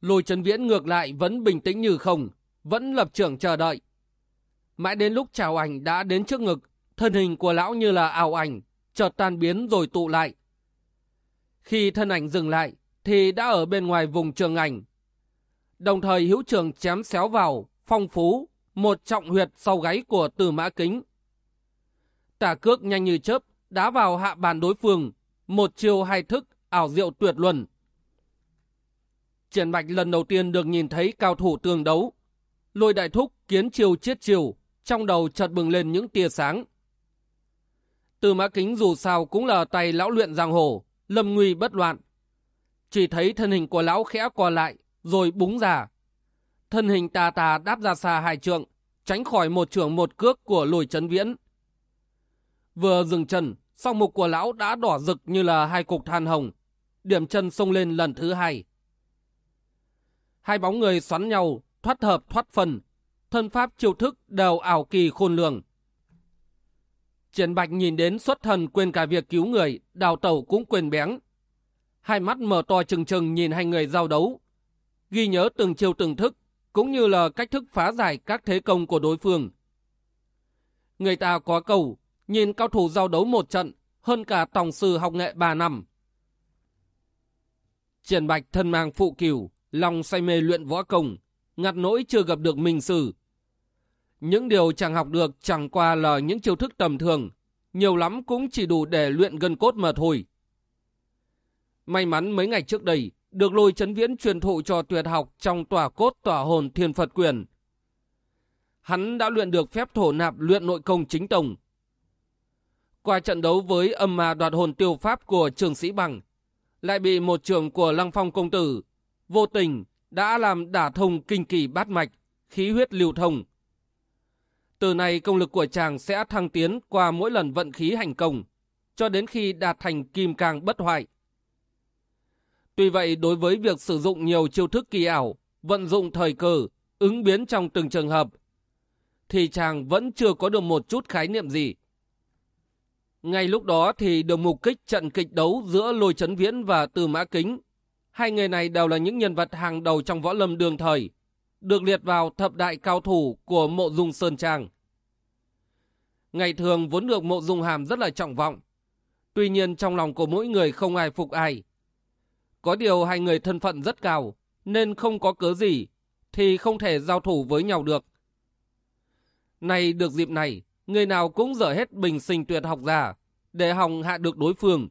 Lôi Trấn Viễn ngược lại vẫn bình tĩnh như không, vẫn lập trưởng chờ đợi. Mãi đến lúc chào ảnh đã đến trước ngực, thân hình của lão như là ảo ảnh, chợt tan biến rồi tụ lại. Khi thân ảnh dừng lại, thì đã ở bên ngoài vùng trường ảnh. Đồng thời hữu trường chém xéo vào, phong phú, một trọng huyệt sau gáy của từ mã kính. Tả cước nhanh như chớp, đá vào hạ bàn đối phương, một chiều hai thức, ảo diệu tuyệt luân. Triển Bạch lần đầu tiên được nhìn thấy cao thủ tương đấu. Lôi đại thúc kiến chiêu chiết chiều, trong đầu chợt bừng lên những tia sáng. Từ mã kính dù sao cũng là tay lão luyện giang hồ, lâm nguy bất loạn. Chỉ thấy thân hình của lão khẽ co lại, rồi búng ra. Thân hình tà tà đáp ra xa hai trượng, tránh khỏi một trường một cước của lùi chấn viễn. Vừa dừng chân, song mục của lão đã đỏ rực như là hai cục than hồng. Điểm chân xông lên lần thứ hai. Hai bóng người xoắn nhau, thoát hợp thoát phần. Thân pháp chiêu thức đều ảo kỳ khôn lường. Triển Bạch nhìn đến xuất thần quên cả việc cứu người, đào tẩu cũng quên bén. Hai mắt mở to trừng trừng nhìn hai người giao đấu. Ghi nhớ từng chiêu từng thức, cũng như là cách thức phá giải các thế công của đối phương. Người ta có câu, nhìn cao thủ giao đấu một trận, hơn cả tổng sư học nghệ 3 năm. Triển Bạch thân mang phụ cửu, lòng say mê luyện võ công, ngặt nỗi chưa gặp được minh sử. Những điều chẳng học được chẳng qua là những chiêu thức tầm thường, nhiều lắm cũng chỉ đủ để luyện gân cốt mà thôi. May mắn mấy ngày trước đây, được lôi chấn viễn truyền thụ cho tuyệt học trong tòa cốt tòa hồn thiên Phật quyền. Hắn đã luyện được phép thổ nạp luyện nội công chính tổng. Qua trận đấu với âm ma đoạt hồn tiêu pháp của trường sĩ bằng, lại bị một trường của lăng phong công tử, vô tình đã làm đả thông kinh kỳ bát mạch, khí huyết lưu thông. Từ này công lực của chàng sẽ thăng tiến qua mỗi lần vận khí hành công. cho đến khi đạt thành kim càng bất hoại. Tuy vậy đối với việc sử dụng nhiều chiêu thức kỳ ảo, vận dụng thời cơ, ứng biến trong từng trường hợp, thì chàng vẫn chưa có được một chút khái niệm gì. Ngay lúc đó thì được mục kích trận kịch đấu giữa Lôi Trấn Viễn và Từ Mã Kính. Hai người này đều là những nhân vật hàng đầu trong võ lâm đường thời, được liệt vào thập đại cao thủ của mộ dung Sơn Trang. Ngày thường vốn được mộ dung hàm rất là trọng vọng. Tuy nhiên trong lòng của mỗi người không ai phục ai. Có điều hai người thân phận rất cao, nên không có cớ gì, thì không thể giao thủ với nhau được. Này được dịp này, người nào cũng dở hết bình sinh tuyệt học ra, để hòng hạ được đối phương.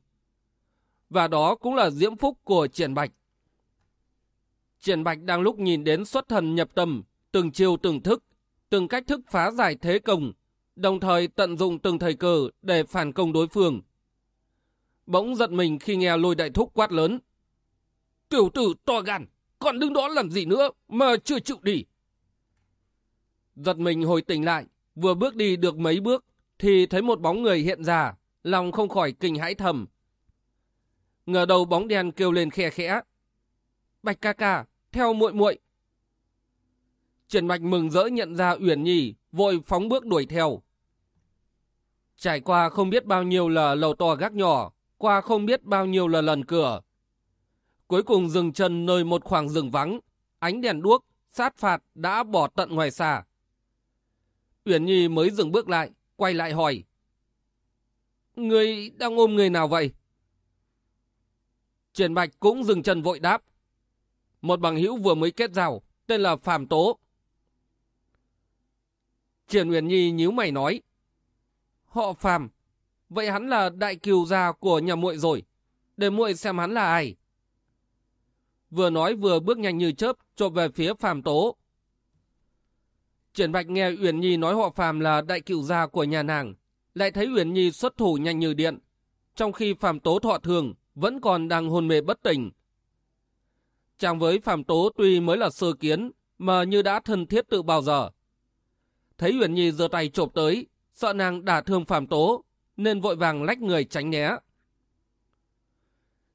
Và đó cũng là diễm phúc của Triển Bạch. Triển Bạch đang lúc nhìn đến xuất thần nhập tâm, từng chiêu từng thức, từng cách thức phá giải thế công, đồng thời tận dụng từng thời cơ để phản công đối phương. Bỗng giật mình khi nghe lôi đại thúc quát lớn. Tiểu tử to gan, còn đứng đó làm gì nữa mà chưa chịu đi. Giật mình hồi tỉnh lại, vừa bước đi được mấy bước, thì thấy một bóng người hiện ra, lòng không khỏi kinh hãi thầm. Ngờ đầu bóng đen kêu lên khe khẽ. Bạch ca ca, theo muội muội. Trần Bạch mừng rỡ nhận ra Uyển Nhi, vội phóng bước đuổi theo. Trải qua không biết bao nhiêu là lầu to gác nhỏ, qua không biết bao nhiêu là lần cửa. Cuối cùng dừng chân nơi một khoảng rừng vắng, ánh đèn đuốc, sát phạt đã bỏ tận ngoài xa. Uyển Nhi mới dừng bước lại, quay lại hỏi. Người đang ôm người nào vậy? Triển Bạch cũng dừng chân vội đáp. Một bằng hữu vừa mới kết giao, tên là Phạm Tố. Triển Uyển Nhi nhíu mày nói. Họ Phạm, vậy hắn là đại kiều gia của nhà muội rồi. Để muội xem hắn là ai. Vừa nói vừa bước nhanh như chớp trộm về phía Phạm Tố. Triển Bạch nghe Uyển Nhi nói họ Phạm là đại cựu gia của nhà nàng, lại thấy Uyển Nhi xuất thủ nhanh như điện, trong khi Phạm Tố thọ thường vẫn còn đang hôn mê bất tỉnh. Chàng với Phạm Tố tuy mới là sơ kiến, mà như đã thân thiết tự bao giờ. Thấy Uyển Nhi giơ tay chộp tới, sợ nàng đả thương Phạm Tố, nên vội vàng lách người tránh né.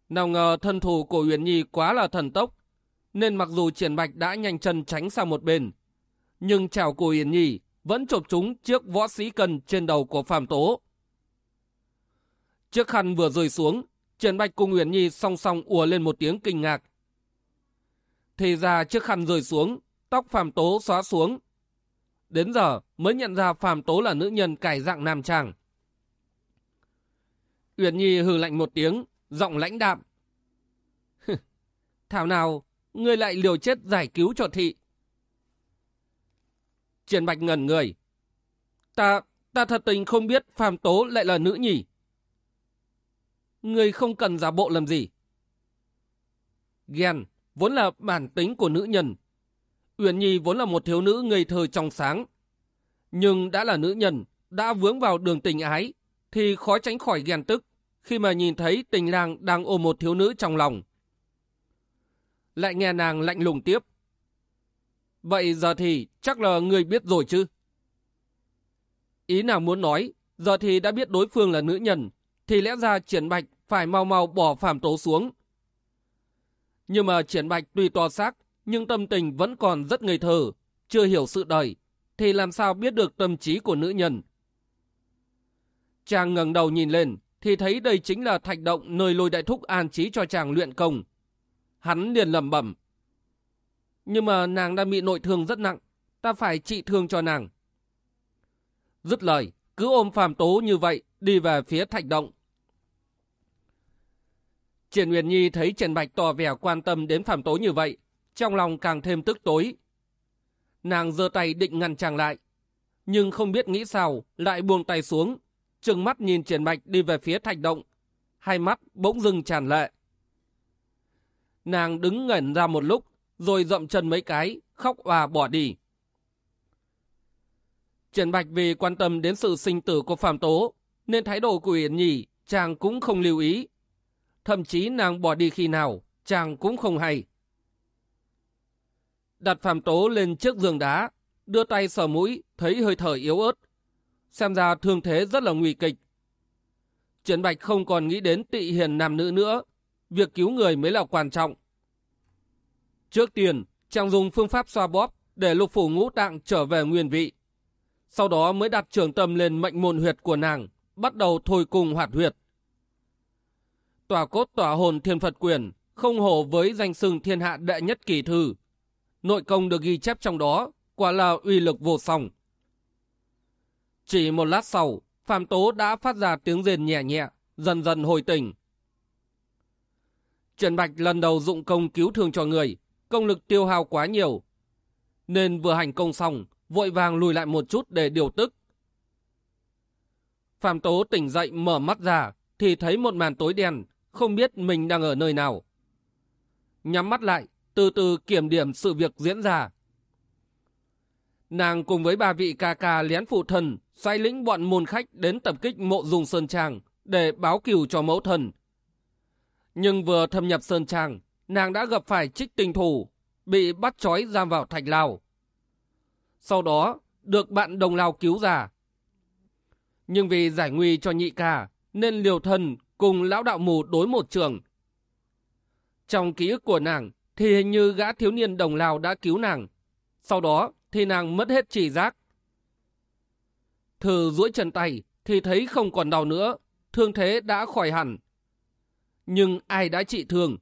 Nào ngờ thân thủ của Uyển Nhi quá là thần tốc, nên mặc dù Triển Bạch đã nhanh chân tránh sang một bên, nhưng chảo của Uyển Nhi vẫn chộp trúng chiếc võ sĩ cần trên đầu của Phạm Tố. Chiếc khăn vừa rơi xuống, Trần Bạch cùng Uyển Nhi song song ùa lên một tiếng kinh ngạc. Thì ra chiếc khăn rơi xuống, tóc Phạm Tố xóa xuống. Đến giờ mới nhận ra Phạm Tố là nữ nhân cải dạng nam trang. Uyển Nhi hừ lạnh một tiếng, giọng lãnh đạm. Thảo nào, ngươi lại liều chết giải cứu cho thị. Triển Bạch ngẩn người. Ta, ta thật tình không biết Phạm Tố lại là nữ nhỉ. Ngươi không cần giả bộ làm gì. Ghen, vốn là bản tính của nữ nhân. Uyển Nhi vốn là một thiếu nữ ngây thơ trong sáng. Nhưng đã là nữ nhân, đã vướng vào đường tình ái, thì khó tránh khỏi ghen tức khi mà nhìn thấy tình lang đang ôm một thiếu nữ trong lòng. Lại nghe nàng lạnh lùng tiếp. Vậy giờ thì chắc là người biết rồi chứ? Ý nàng muốn nói, giờ thì đã biết đối phương là nữ nhân, thì lẽ ra triển bạch phải mau mau bỏ phàm tố xuống. Nhưng mà triển bạch tuy to xác, nhưng tâm tình vẫn còn rất ngây thơ, chưa hiểu sự đời, thì làm sao biết được tâm trí của nữ nhân. Chàng ngẩng đầu nhìn lên, thì thấy đây chính là thạch động nơi lôi đại thúc an trí cho chàng luyện công. Hắn liền lầm bẩm. Nhưng mà nàng đang bị nội thương rất nặng, ta phải trị thương cho nàng. Dứt lời, cứ ôm phàm tố như vậy, đi về phía thạch động. Triển uyển Nhi thấy Trần Bạch tỏ vẻ quan tâm đến phạm tố như vậy, trong lòng càng thêm tức tối. Nàng giơ tay định ngăn chàng lại, nhưng không biết nghĩ sao, lại buông tay xuống, trừng mắt nhìn Triển Bạch đi về phía thạch động, hai mắt bỗng dưng tràn lệ. Nàng đứng ngẩn ra một lúc, rồi dậm chân mấy cái, khóc và bỏ đi. trần Bạch vì quan tâm đến sự sinh tử của Phạm Tố, nên thái độ của Yến Nhi chàng cũng không lưu ý. Thậm chí nàng bỏ đi khi nào, chàng cũng không hay. Đặt Phạm Tố lên trước giường đá, đưa tay sờ mũi, thấy hơi thở yếu ớt. Xem ra thương thế rất là nguy kịch. Triển Bạch không còn nghĩ đến tị hiền nam nữ nữa. Việc cứu người mới là quan trọng. Trước tiên, chàng dùng phương pháp xoa bóp để lục phủ ngũ tạng trở về nguyên vị. Sau đó mới đặt trường tâm lên mệnh môn huyệt của nàng, bắt đầu thôi cùng hoạt huyệt. Tòa cốt tòa hồn thiên Phật quyền không hổ với danh sừng thiên hạ đệ nhất kỳ thư. Nội công được ghi chép trong đó, quả là uy lực vô song. Chỉ một lát sau, Phạm Tố đã phát ra tiếng rền nhẹ nhẹ, dần dần hồi tỉnh. Trần Bạch lần đầu dụng công cứu thương cho người, công lực tiêu hao quá nhiều. Nên vừa hành công xong, vội vàng lùi lại một chút để điều tức. Phạm Tố tỉnh dậy mở mắt ra, thì thấy một màn tối đen, không biết mình đang ở nơi nào. Nhắm mắt lại, từ từ kiểm điểm sự việc diễn ra. Nàng cùng với ba vị ca ca lén phụ thần, xoay lĩnh bọn môn khách đến tập kích mộ dùng Sơn Trang để báo cừu cho mẫu thần. Nhưng vừa thâm nhập Sơn Trang, nàng đã gặp phải trích tình thủ, bị bắt trói giam vào thạch lao. Sau đó, được bạn đồng lao cứu ra. Nhưng vì giải nguy cho nhị ca, nên liều thần cùng lão đạo mù đối một trường. Trong ký ức của nàng, thì hình như gã thiếu niên đồng lào đã cứu nàng. Sau đó thì nàng mất hết chỉ giác. Thử duỗi chân tay thì thấy không còn đau nữa, thương thế đã khỏi hẳn. Nhưng ai đã trị thương?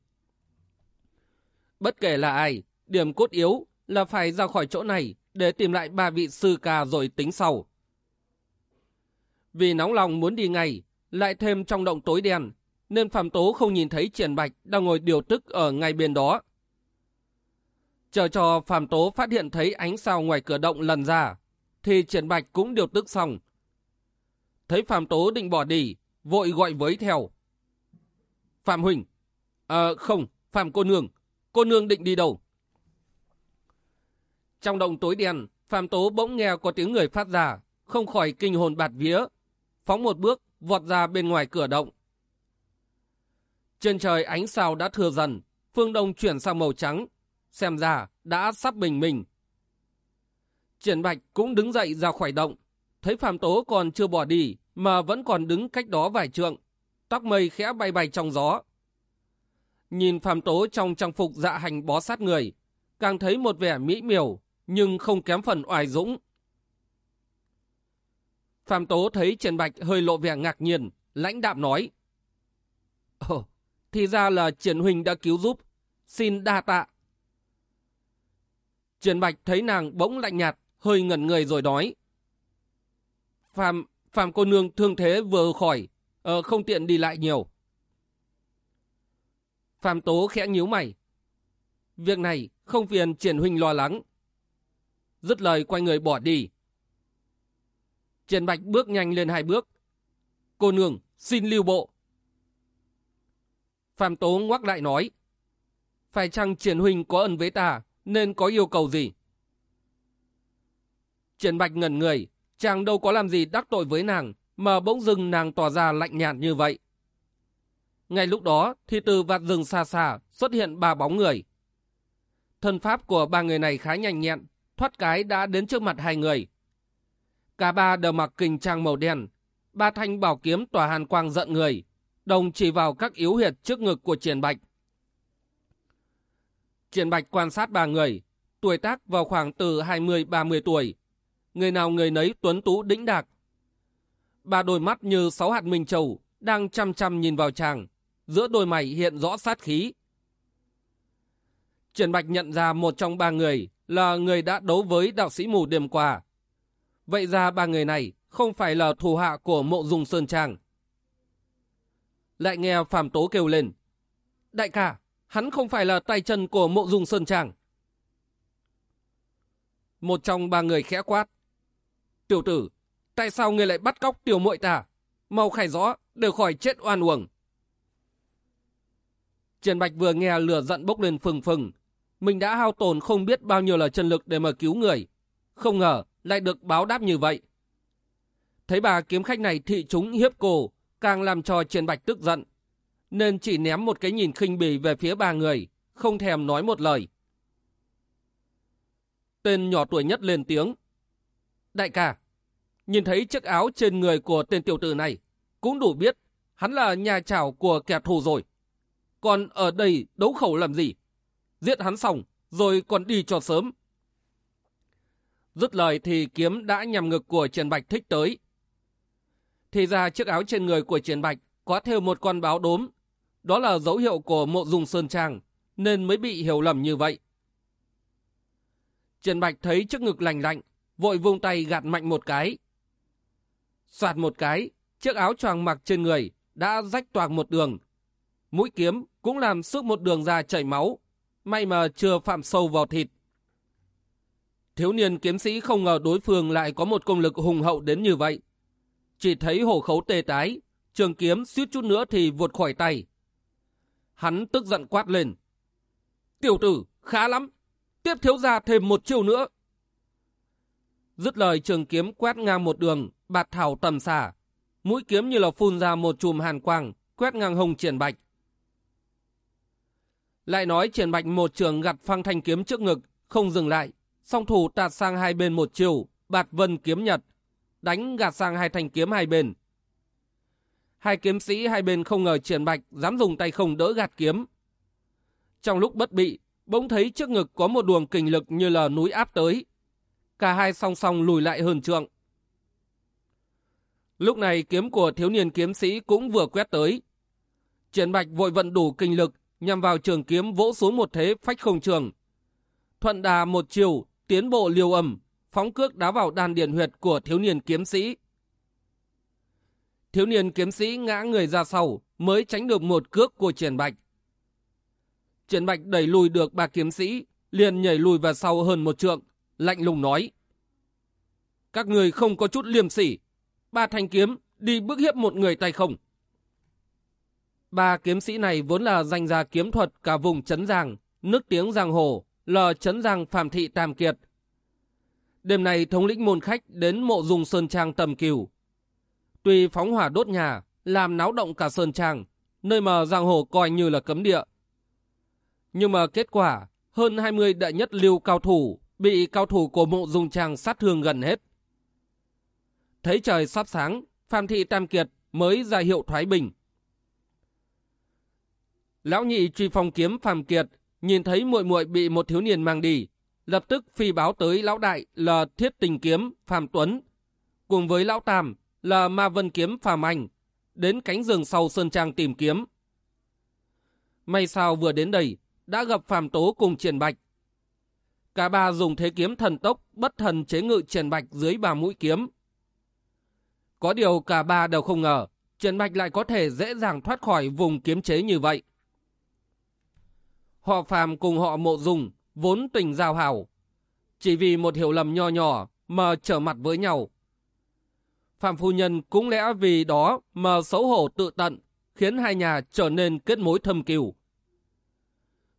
Bất kể là ai, điểm cốt yếu là phải ra khỏi chỗ này để tìm lại ba vị sư ca rồi tính sau. Vì nóng lòng muốn đi ngay, lại thêm trong động tối đen, nên Phạm Tố không nhìn thấy Triển Bạch đang ngồi điều tức ở ngay bên đó. Chờ cho Phạm Tố phát hiện thấy ánh sao ngoài cửa động lần ra, thì Triển Bạch cũng điều tức xong. Thấy Phạm Tố định bỏ đi, vội gọi với theo. Phạm Huỳnh, Ờ không, Phạm cô nương, cô nương định đi đâu? Trong động tối đen, Phạm Tố bỗng nghe có tiếng người phát ra, không khỏi kinh hồn bạt vía. Phóng một bước, vọt ra bên ngoài cửa động. Trên trời ánh sao đã thừa dần, phương đông chuyển sang màu trắng, xem ra đã sắp bình minh. Triển Bạch cũng đứng dậy ra khỏi động, thấy Phạm Tố còn chưa bỏ đi mà vẫn còn đứng cách đó vài trượng, tóc mây khẽ bay bay trong gió. Nhìn Phạm Tố trong trang phục dạ hành bó sát người, càng thấy một vẻ mỹ miều, nhưng không kém phần oai dũng. Phạm Tố thấy Trần Bạch hơi lộ vẻ ngạc nhiên, lãnh đạm nói. Ồ, thì ra là Triển Huỳnh đã cứu giúp, xin đa tạ. Trần Bạch thấy nàng bỗng lạnh nhạt, hơi ngẩn người rồi nói. Phạm, Phạm cô nương thương thế vừa khỏi, ờ, không tiện đi lại nhiều. Phạm Tố khẽ nhíu mày. Việc này không phiền Triển Huynh lo lắng. Dứt lời quay người bỏ đi. Trần Bạch bước nhanh lên hai bước. Cô nương, xin lưu bộ. Phạm Tố ngoắc lại nói. Phải chăng Triển Huynh có ân với ta, nên có yêu cầu gì? Trần Bạch ngẩn người, chàng đâu có làm gì đắc tội với nàng, mà bỗng dưng nàng tỏ ra lạnh nhạt như vậy. Ngay lúc đó thì từ vạt rừng xa xa xuất hiện ba bóng người. Thân pháp của ba người này khá nhanh nhẹn, thoát cái đã đến trước mặt hai người. Cả ba đều mặc kình trang màu đen, ba thanh bảo kiếm tỏa hàn quang giận người, đồng chỉ vào các yếu huyệt trước ngực của Triển Bạch. Triển Bạch quan sát ba người, tuổi tác vào khoảng từ 20-30 tuổi. Người nào người nấy tuấn tú đĩnh đạc. Ba đôi mắt như sáu hạt minh châu đang chăm chăm nhìn vào chàng, giữa đôi mày hiện rõ sát khí. Triển Bạch nhận ra một trong ba người là người đã đấu với đạo sĩ mù đêm qua. Vậy ra ba người này không phải là thù hạ của mộ dung Sơn Trang. Lại nghe Phạm Tố kêu lên. Đại ca, hắn không phải là tay chân của mộ dung Sơn Trang. Một trong ba người khẽ quát. Tiểu tử, tại sao ngươi lại bắt cóc tiểu muội ta? Mau khai rõ, để khỏi chết oan uổng. Trần Bạch vừa nghe lửa giận bốc lên phừng phừng. Mình đã hao tổn không biết bao nhiêu là chân lực để mà cứu người. Không ngờ lại được báo đáp như vậy. Thấy bà kiếm khách này thị chúng hiếp cổ, càng làm cho Triển Bạch tức giận. Nên chỉ ném một cái nhìn khinh bỉ về phía ba người, không thèm nói một lời. Tên nhỏ tuổi nhất lên tiếng. Đại ca, nhìn thấy chiếc áo trên người của tên tiểu tử này, cũng đủ biết hắn là nhà trảo của kẻ thù rồi. Còn ở đây đấu khẩu làm gì? Giết hắn xong, rồi còn đi cho sớm. Dứt lời thì kiếm đã nhằm ngực của Trần Bạch thích tới. Thì ra chiếc áo trên người của Trần Bạch có theo một con báo đốm. Đó là dấu hiệu của mộ dùng sơn trang, nên mới bị hiểu lầm như vậy. Trần Bạch thấy chiếc ngực lành lạnh, vội vung tay gạt mạnh một cái. Soạt một cái, chiếc áo choàng mặc trên người đã rách toạc một đường. Mũi kiếm cũng làm sức một đường ra chảy máu, may mà chưa phạm sâu vào thịt. Thiếu niên kiếm sĩ không ngờ đối phương lại có một công lực hùng hậu đến như vậy. Chỉ thấy hổ khấu tê tái, trường kiếm suýt chút nữa thì vụt khỏi tay. Hắn tức giận quát lên. Tiểu tử, khá lắm. Tiếp thiếu ra thêm một chiêu nữa. Dứt lời trường kiếm quét ngang một đường, bạt thảo tầm xả. Mũi kiếm như là phun ra một chùm hàn quang, quét ngang hồng triển bạch. Lại nói triển bạch một trường gặt phăng thanh kiếm trước ngực, không dừng lại. Song thủ tạt sang hai bên một chiều, bạt vân kiếm nhật, đánh gạt sang hai thanh kiếm hai bên. Hai kiếm sĩ hai bên không ngờ triển bạch dám dùng tay không đỡ gạt kiếm. Trong lúc bất bị, bỗng thấy trước ngực có một luồng kình lực như là núi áp tới. Cả hai song song lùi lại hơn trượng. Lúc này kiếm của thiếu niên kiếm sĩ cũng vừa quét tới. Triển bạch vội vận đủ kinh lực nhằm vào trường kiếm vỗ xuống một thế phách không trường. Thuận đà một chiều, tiến bộ liều ẩm, phóng cước đá vào đàn điền huyệt của thiếu niên kiếm sĩ. Thiếu niên kiếm sĩ ngã người ra sau mới tránh được một cước của triển bạch. Triển bạch đẩy lùi được ba kiếm sĩ, liền nhảy lùi vào sau hơn một trượng, lạnh lùng nói. Các người không có chút liêm sỉ, ba thanh kiếm đi bước hiếp một người tay không. Ba kiếm sĩ này vốn là danh gia kiếm thuật cả vùng Trấn Giang, nước tiếng giang hồ, lờ chấn rằng Phạm Thị Tam Kiệt. Đêm nay thống lĩnh môn khách đến mộ dùng Sơn Trang tầm cửu. Tuy phóng hỏa đốt nhà, làm náo động cả Sơn Trang, nơi mà giang hồ coi như là cấm địa. Nhưng mà kết quả, hơn 20 đại nhất lưu cao thủ bị cao thủ của mộ dùng trang sát thương gần hết. Thấy trời sắp sáng, Phạm Thị Tam Kiệt mới ra hiệu thoái bình. Lão nhị truy phong kiếm Phạm Kiệt nhìn thấy muội muội bị một thiếu niên mang đi, lập tức phi báo tới lão đại là Thiết Tình kiếm Phạm Tuấn, cùng với lão tam là Ma Vân kiếm Phạm Anh, đến cánh rừng sau sơn trang tìm kiếm. May sao vừa đến đây, đã gặp Phạm Tố cùng Triển Bạch. Cả ba dùng thế kiếm thần tốc bất thần chế ngự Triển Bạch dưới ba mũi kiếm. Có điều cả ba đều không ngờ, Triển Bạch lại có thể dễ dàng thoát khỏi vùng kiếm chế như vậy. Họ Phạm cùng họ Mộ Dung vốn tình giao hảo, chỉ vì một hiểu lầm nho nhỏ mà trở mặt với nhau. Phạm Phu Nhân cũng lẽ vì đó mà xấu hổ tự tận, khiến hai nhà trở nên kết mối thâm cừu.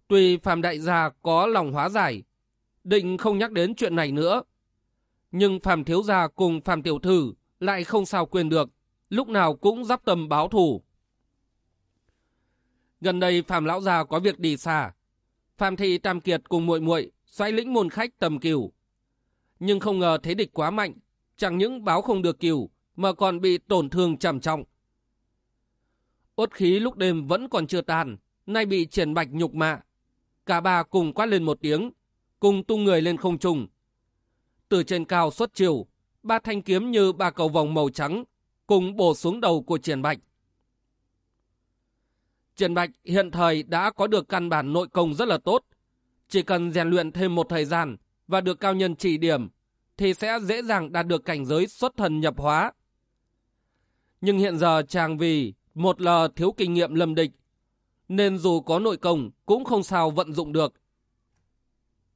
Tuy Phạm Đại Gia có lòng hóa giải, định không nhắc đến chuyện này nữa, nhưng Phạm Thiếu Gia cùng Phạm Tiểu Thư lại không sao quên được, lúc nào cũng giáp tâm báo thù. Gần đây Phạm Lão Gia có việc đi xa, Phạm Thị Tam Kiệt cùng muội muội xoay lĩnh môn khách tầm kiều. Nhưng không ngờ thế địch quá mạnh, chẳng những báo không được kiều, mà còn bị tổn thương trầm trọng. Ốt khí lúc đêm vẫn còn chưa tàn, nay bị triển bạch nhục mạ. Cả ba cùng quát lên một tiếng, cùng tung người lên không trung. Từ trên cao xuất chiều, ba thanh kiếm như ba cầu vòng màu trắng, cùng bổ xuống đầu của triển bạch. Triển Bạch hiện thời đã có được căn bản nội công rất là tốt. Chỉ cần rèn luyện thêm một thời gian và được cao nhân chỉ điểm thì sẽ dễ dàng đạt được cảnh giới xuất thần nhập hóa. Nhưng hiện giờ chàng vì một là thiếu kinh nghiệm lâm địch nên dù có nội công cũng không sao vận dụng được.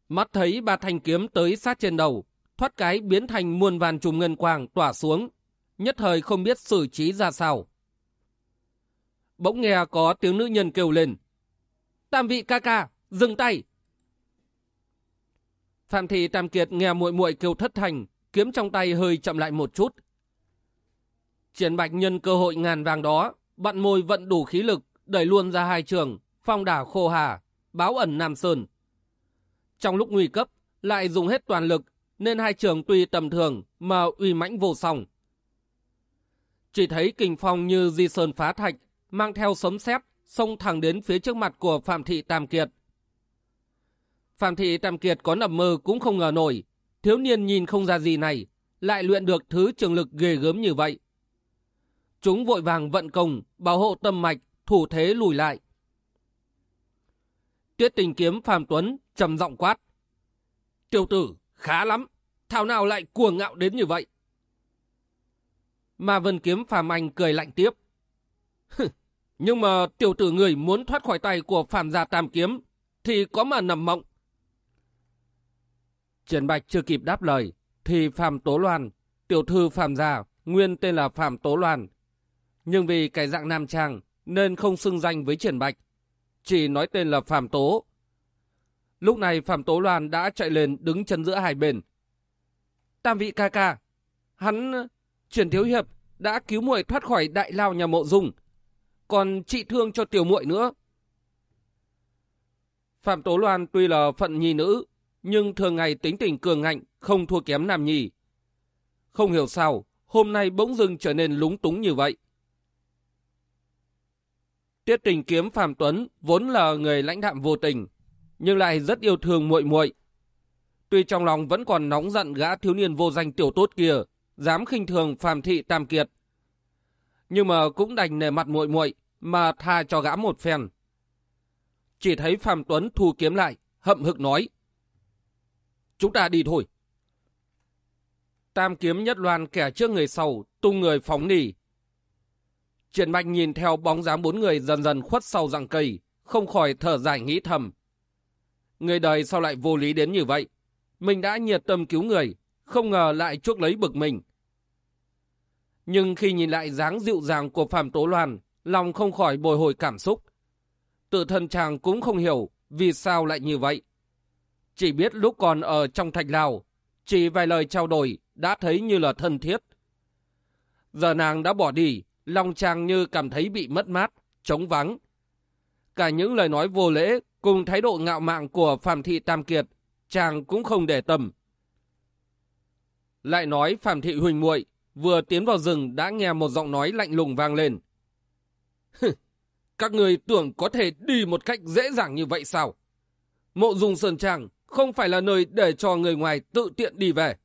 Mắt thấy ba thanh kiếm tới sát trên đầu, thoát cái biến thành muôn vàn trùm ngân quang tỏa xuống, nhất thời không biết xử trí ra sao bỗng nghe có tiếng nữ nhân kêu lên. Tam vị ca ca, dừng tay. Phạm thị Tam Kiệt nghe muội muội kêu thất thành, kiếm trong tay hơi chậm lại một chút. Triển Bạch nhân cơ hội ngàn vàng đó, bận môi vận đủ khí lực, đẩy luôn ra hai trường, phong đả khô hà, báo ẩn Nam Sơn. Trong lúc nguy cấp, lại dùng hết toàn lực, nên hai trường tuy tầm thường mà uy mãnh vô song. Chỉ thấy kình phong như di sơn phá thạch, mang theo sấm sét xông thẳng đến phía trước mặt của Phạm Thị Tam Kiệt. Phạm Thị Tam Kiệt có nằm mơ cũng không ngờ nổi, thiếu niên nhìn không ra gì này, lại luyện được thứ trường lực ghê gớm như vậy. Chúng vội vàng vận công, bảo hộ tâm mạch, thủ thế lùi lại. Tuyết tình kiếm Phạm Tuấn trầm giọng quát. Tiểu tử, khá lắm, thảo nào lại cuồng ngạo đến như vậy. Mà vân kiếm Phạm Anh cười lạnh tiếp. Nhưng mà tiểu tử người muốn thoát khỏi tay của Phạm gia tam kiếm, thì có mà nằm mộng. Triển Bạch chưa kịp đáp lời, thì Phạm Tố Loan, tiểu thư Phạm gia, nguyên tên là Phạm Tố Loan. Nhưng vì cái dạng nam trang nên không xưng danh với Triển Bạch, chỉ nói tên là Phạm Tố. Lúc này Phạm Tố Loan đã chạy lên đứng chân giữa hai bên. Tam vị ca ca, hắn, Triển Thiếu Hiệp, đã cứu muội thoát khỏi đại lao nhà mộ dung, còn trị thương cho tiểu muội nữa. Phạm Tố Loan tuy là phận nhi nữ, nhưng thường ngày tính tình cường ngạnh, không thua kém nam nhi. Không hiểu sao, hôm nay bỗng dưng trở nên lúng túng như vậy. Tiết tình kiếm Phạm Tuấn vốn là người lãnh đạm vô tình, nhưng lại rất yêu thương muội muội. Tuy trong lòng vẫn còn nóng giận gã thiếu niên vô danh tiểu tốt kia, dám khinh thường Phạm Thị Tam Kiệt. Nhưng mà cũng đành nề mặt muội muội mà tha cho gã một phen. Chỉ thấy Phạm Tuấn thu kiếm lại, hậm hực nói. Chúng ta đi thôi. Tam kiếm nhất loan kẻ trước người sau, tung người phóng nỉ Triển Bạch nhìn theo bóng dáng bốn người dần dần khuất sau rặng cây, không khỏi thở dài nghĩ thầm. Người đời sao lại vô lý đến như vậy? Mình đã nhiệt tâm cứu người, không ngờ lại chuốc lấy bực mình. Nhưng khi nhìn lại dáng dịu dàng của Phạm Tố Loan, lòng không khỏi bồi hồi cảm xúc. Tự thân chàng cũng không hiểu vì sao lại như vậy. Chỉ biết lúc còn ở trong thạch lào, chỉ vài lời trao đổi đã thấy như là thân thiết. Giờ nàng đã bỏ đi, lòng chàng như cảm thấy bị mất mát, trống vắng. Cả những lời nói vô lễ cùng thái độ ngạo mạn của Phạm Thị Tam Kiệt, chàng cũng không để tâm. Lại nói Phạm Thị Huỳnh muội vừa tiến vào rừng đã nghe một giọng nói lạnh lùng vang lên. Các người tưởng có thể đi một cách dễ dàng như vậy sao? Mộ dung Sơn Trang không phải là nơi để cho người ngoài tự tiện đi về.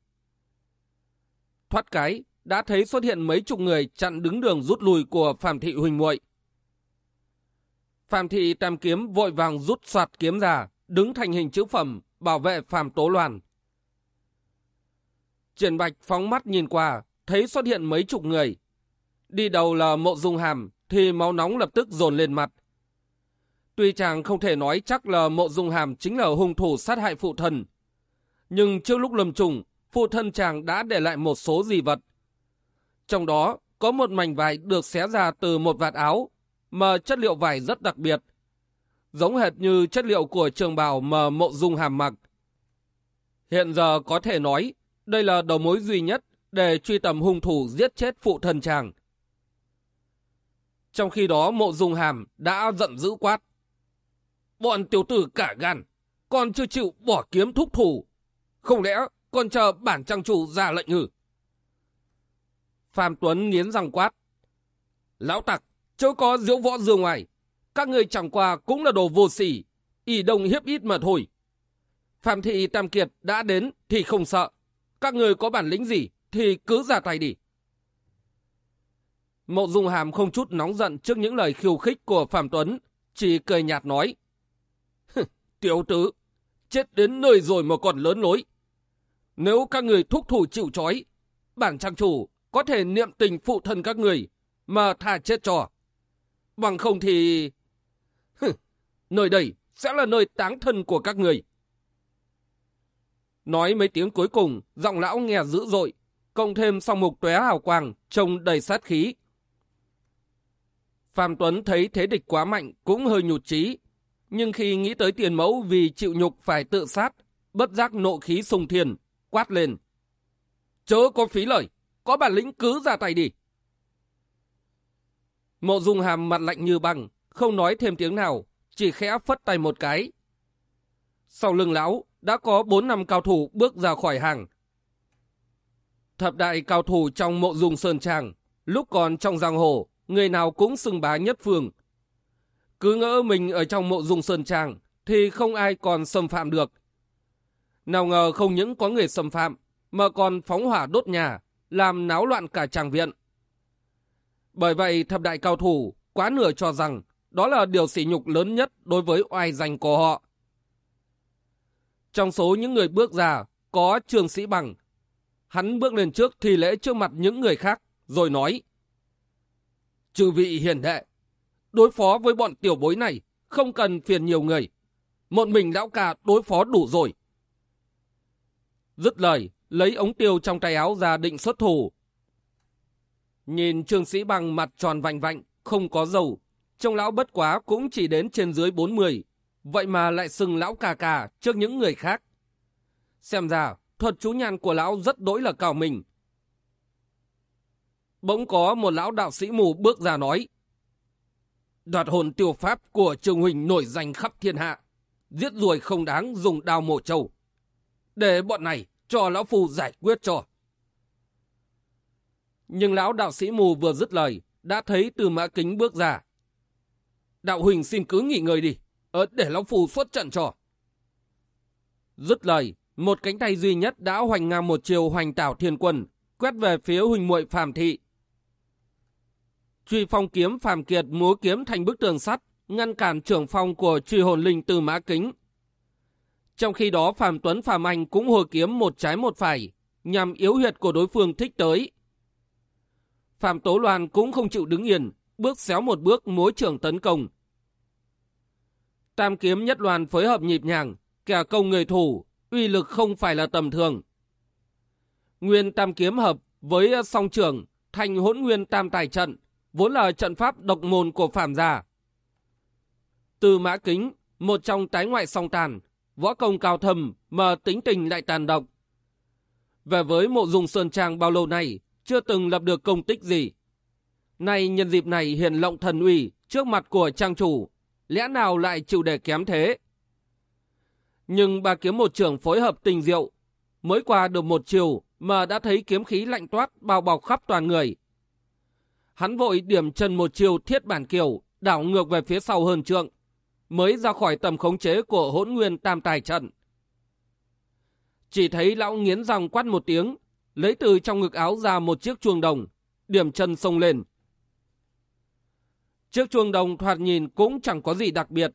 Thoát cái, đã thấy xuất hiện mấy chục người chặn đứng đường rút lui của Phạm Thị Huỳnh muội. Phạm Thị Tam Kiếm vội vàng rút soạt kiếm ra, đứng thành hình chữ phẩm, bảo vệ Phạm Tố Loan. Triển Bạch phóng mắt nhìn qua, thấy xuất hiện mấy chục người. Đi đầu là mộ dung hàm, thì máu nóng lập tức dồn lên mặt. Tuy chàng không thể nói chắc là mộ dung hàm chính là hung thủ sát hại phụ thân. Nhưng trước lúc lâm trùng, phụ thân chàng đã để lại một số di vật. Trong đó có một mảnh vải được xé ra từ một vạt áo, mà chất liệu vải rất đặc biệt. Giống hệt như chất liệu của trường bào mà mộ dung hàm mặc. Hiện giờ có thể nói, đây là đầu mối duy nhất để truy tầm hung thủ giết chết phụ thân chàng. Trong khi đó mộ dung hàm đã giận dữ quát. Bọn tiểu tử cả gan, còn chưa chịu bỏ kiếm thúc thủ. Không lẽ còn chờ bản trang chủ ra lệnh hử? Phạm Tuấn nghiến răng quát. Lão tặc, chớ có diễu võ dương ngoài. Các người chẳng qua cũng là đồ vô sỉ, ỉ đồng hiếp ít mà thôi. Phạm Thị Tam Kiệt đã đến thì không sợ. Các người có bản lĩnh gì thì cứ ra tay đi. Mộ Dung Hàm không chút nóng giận trước những lời khiêu khích của Phạm Tuấn, chỉ cười nhạt nói. Tiểu tử, chết đến nơi rồi mà còn lớn lối. Nếu các người thúc thủ chịu trói, bản trang chủ có thể niệm tình phụ thân các người mà tha chết cho. Bằng không thì... nơi đây sẽ là nơi táng thân của các người. Nói mấy tiếng cuối cùng, giọng lão nghe dữ dội, cộng thêm song mục tóe hào quang, trông đầy sát khí. Phạm Tuấn thấy thế địch quá mạnh cũng hơi nhụt chí, nhưng khi nghĩ tới tiền mẫu vì chịu nhục phải tự sát, bất giác nộ khí sùng thiền quát lên. Chớ có phí lời, có bản lĩnh cứ ra tay đi. Mộ dung hàm mặt lạnh như băng, không nói thêm tiếng nào, chỉ khẽ phất tay một cái. Sau lưng lão, đã có bốn năm cao thủ bước ra khỏi hàng. Thập đại cao thủ trong mộ dung sơn trang, Lúc còn trong giang hồ, người nào cũng xưng bá nhất phương. Cứ ngỡ mình ở trong mộ dung sơn trang thì không ai còn xâm phạm được. Nào ngờ không những có người xâm phạm mà còn phóng hỏa đốt nhà, làm náo loạn cả tràng viện. Bởi vậy thập đại cao thủ quá nửa cho rằng đó là điều sỉ nhục lớn nhất đối với oai danh của họ. Trong số những người bước ra có Trương Sĩ Bằng. Hắn bước lên trước thi lễ trước mặt những người khác rồi nói Chư vị hiền đệ, đối phó với bọn tiểu bối này không cần phiền nhiều người. Một mình lão cả đối phó đủ rồi. Dứt lời, lấy ống tiêu trong tay áo ra định xuất thủ. Nhìn trương sĩ bằng mặt tròn vành vạnh, không có dầu. Trông lão bất quá cũng chỉ đến trên dưới 40. Vậy mà lại sừng lão cà cà trước những người khác. Xem ra, thuật chú nhàn của lão rất đối là cao mình. Bỗng có một lão đạo sĩ mù bước ra nói. Đoạt hồn tiêu pháp của Trường Huỳnh nổi danh khắp thiên hạ. Giết ruồi không đáng dùng đao mổ trâu. Để bọn này cho lão phù giải quyết cho. Nhưng lão đạo sĩ mù vừa dứt lời, đã thấy từ mã kính bước ra. Đạo Huỳnh xin cứ nghỉ ngơi đi, ờ, để lão phù xuất trận cho. Dứt lời, một cánh tay duy nhất đã hoành ngang một chiều hoành tảo thiên quân, quét về phía Huỳnh muội Phạm Thị. Truy phong kiếm Phạm Kiệt múa kiếm thành bức tường sắt, ngăn cản trưởng phong của truy hồn linh từ mã kính. Trong khi đó Phạm Tuấn Phạm Anh cũng hồi kiếm một trái một phải, nhằm yếu huyệt của đối phương thích tới. Phạm Tố Loan cũng không chịu đứng yên, bước xéo một bước mối trưởng tấn công. Tam kiếm nhất loan phối hợp nhịp nhàng, kẻ công người thủ, uy lực không phải là tầm thường. Nguyên tam kiếm hợp với song Trường thành hỗn nguyên tam tài trận, vốn là trận pháp độc môn của phạm gia. Từ mã kính, một trong tái ngoại song tàn, võ công cao thầm mà tính tình lại tàn độc. Về với mộ dung sơn trang bao lâu nay, chưa từng lập được công tích gì. Nay nhân dịp này hiện lộng thần uy trước mặt của trang chủ, lẽ nào lại chịu để kém thế? Nhưng ba kiếm một trưởng phối hợp tình diệu, mới qua được một chiều mà đã thấy kiếm khí lạnh toát bao bọc khắp toàn người. Hắn vội điểm chân một chiều thiết bản kiều, đảo ngược về phía sau hơn trượng, mới ra khỏi tầm khống chế của hỗn nguyên tam tài trận. Chỉ thấy lão nghiến răng quát một tiếng, lấy từ trong ngực áo ra một chiếc chuông đồng, điểm chân sông lên. Chiếc chuông đồng thoạt nhìn cũng chẳng có gì đặc biệt,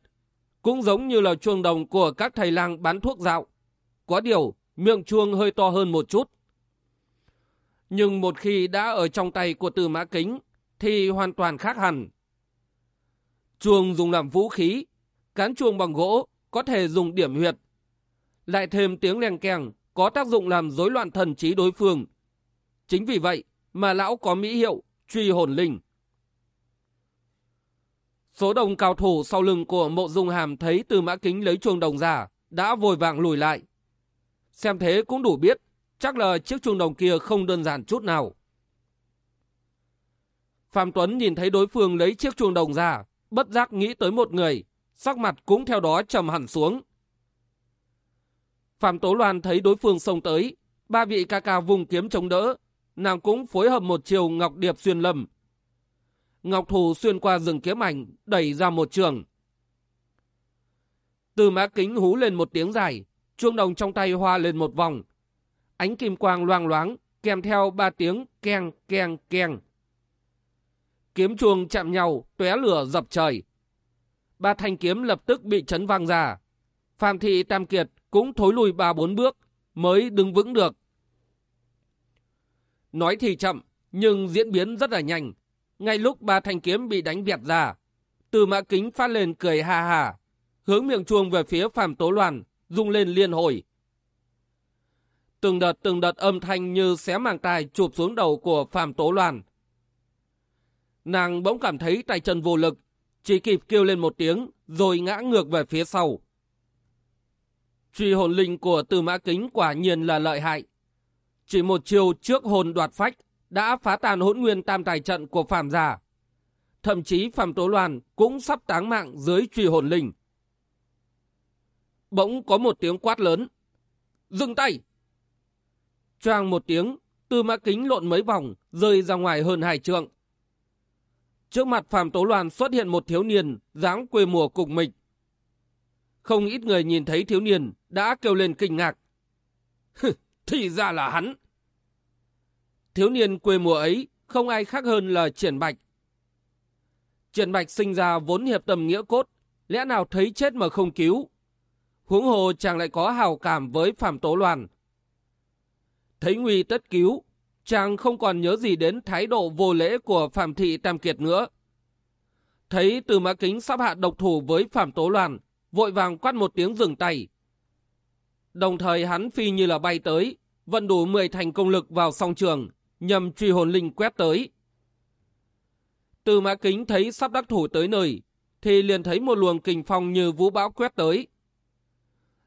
cũng giống như là chuông đồng của các thầy lang bán thuốc dạo. Có điều, miệng chuông hơi to hơn một chút. Nhưng một khi đã ở trong tay của từ mã kính, thì hoàn toàn khác hẳn. Chuông dùng làm vũ khí, cán chuông bằng gỗ có thể dùng điểm huyệt. Lại thêm tiếng len keng có tác dụng làm rối loạn thần trí đối phương. Chính vì vậy mà lão có mỹ hiệu truy hồn linh. Số đồng cao thủ sau lưng của mộ dung hàm thấy từ mã kính lấy chuông đồng giả đã vội vàng lùi lại. Xem thế cũng đủ biết, chắc là chiếc chuông đồng kia không đơn giản chút nào. Phạm Tuấn nhìn thấy đối phương lấy chiếc chuông đồng ra, bất giác nghĩ tới một người, sắc mặt cũng theo đó trầm hẳn xuống. Phạm Tố Loan thấy đối phương xông tới, ba vị ca ca vùng kiếm chống đỡ, nàng cũng phối hợp một chiều Ngọc Điệp xuyên lầm. Ngọc Thù xuyên qua rừng kiếm ảnh, đẩy ra một trường. Từ mã kính hú lên một tiếng dài, chuông đồng trong tay hoa lên một vòng. Ánh kim quang loang loáng, kèm theo ba tiếng keng keng keng. Kiếm chuông chạm nhau, tóe lửa dập trời. Ba thanh kiếm lập tức bị chấn vang ra. Phạm thị Tam Kiệt cũng thối lùi ba bốn bước, mới đứng vững được. Nói thì chậm, nhưng diễn biến rất là nhanh. Ngay lúc ba thanh kiếm bị đánh vẹt ra, từ mã kính phát lên cười ha ha, hướng miệng chuông về phía Phạm Tố Loan, rung lên liên hồi. Từng đợt từng đợt âm thanh như xé màng tai chụp xuống đầu của Phạm Tố Loan. Nàng bỗng cảm thấy tay chân vô lực, chỉ kịp kêu lên một tiếng rồi ngã ngược về phía sau. Truy hồn linh của Từ Mã Kính quả nhiên là lợi hại. Chỉ một chiều trước hồn đoạt phách đã phá tàn hỗn nguyên tam tài trận của Phạm Gia. Thậm chí Phạm Tố Loan cũng sắp táng mạng dưới truy hồn linh. Bỗng có một tiếng quát lớn. Dừng tay! Choang một tiếng, Tư mã kính lộn mấy vòng, rơi ra ngoài hơn hai trượng. Trước mặt Phạm Tố Loan xuất hiện một thiếu niên, dáng quê mùa cục mịch. Không ít người nhìn thấy thiếu niên, đã kêu lên kinh ngạc. Thì ra là hắn. Thiếu niên quê mùa ấy, không ai khác hơn là Triển Bạch. Triển Bạch sinh ra vốn hiệp tâm nghĩa cốt, lẽ nào thấy chết mà không cứu. Huống hồ chàng lại có hào cảm với Phạm Tố Loan. Thấy nguy tất cứu, chàng không còn nhớ gì đến thái độ vô lễ của Phạm Thị Tam Kiệt nữa. Thấy từ mã kính sắp hạ độc thủ với Phạm Tố Loan, vội vàng quát một tiếng dừng tay. Đồng thời hắn phi như là bay tới, vận đủ 10 thành công lực vào song trường, nhằm truy hồn linh quét tới. Từ mã kính thấy sắp đắc thủ tới nơi, thì liền thấy một luồng kình phong như vũ bão quét tới.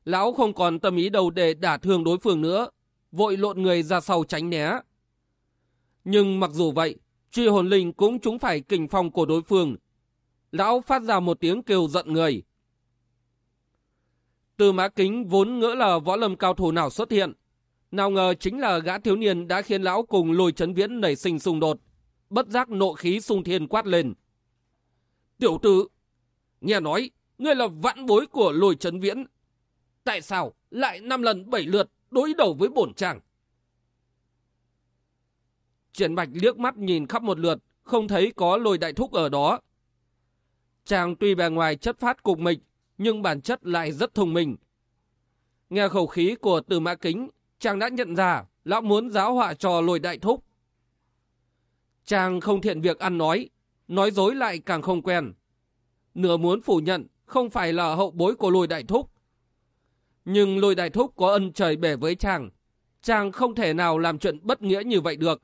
Lão không còn tâm ý đâu để đả thương đối phương nữa, vội lộn người ra sau tránh né. Nhưng mặc dù vậy, truy hồn linh cũng trúng phải kình phong của đối phương. Lão phát ra một tiếng kêu giận người. Từ mã kính vốn ngỡ là võ lâm cao thủ nào xuất hiện. Nào ngờ chính là gã thiếu niên đã khiến lão cùng lôi chấn viễn nảy sinh xung đột. Bất giác nộ khí sung thiên quát lên. Tiểu tử, nghe nói, ngươi là vãn bối của lôi chấn viễn. Tại sao lại năm lần bảy lượt đối đầu với bổn chàng? Triển Bạch liếc mắt nhìn khắp một lượt, không thấy có lôi đại thúc ở đó. Chàng tuy bề ngoài chất phát cục mịch, nhưng bản chất lại rất thông minh. Nghe khẩu khí của từ mã kính, chàng đã nhận ra lão muốn giáo họa cho lôi đại thúc. Chàng không thiện việc ăn nói, nói dối lại càng không quen. Nửa muốn phủ nhận không phải là hậu bối của lôi đại thúc. Nhưng lôi đại thúc có ân trời bể với chàng, chàng không thể nào làm chuyện bất nghĩa như vậy được.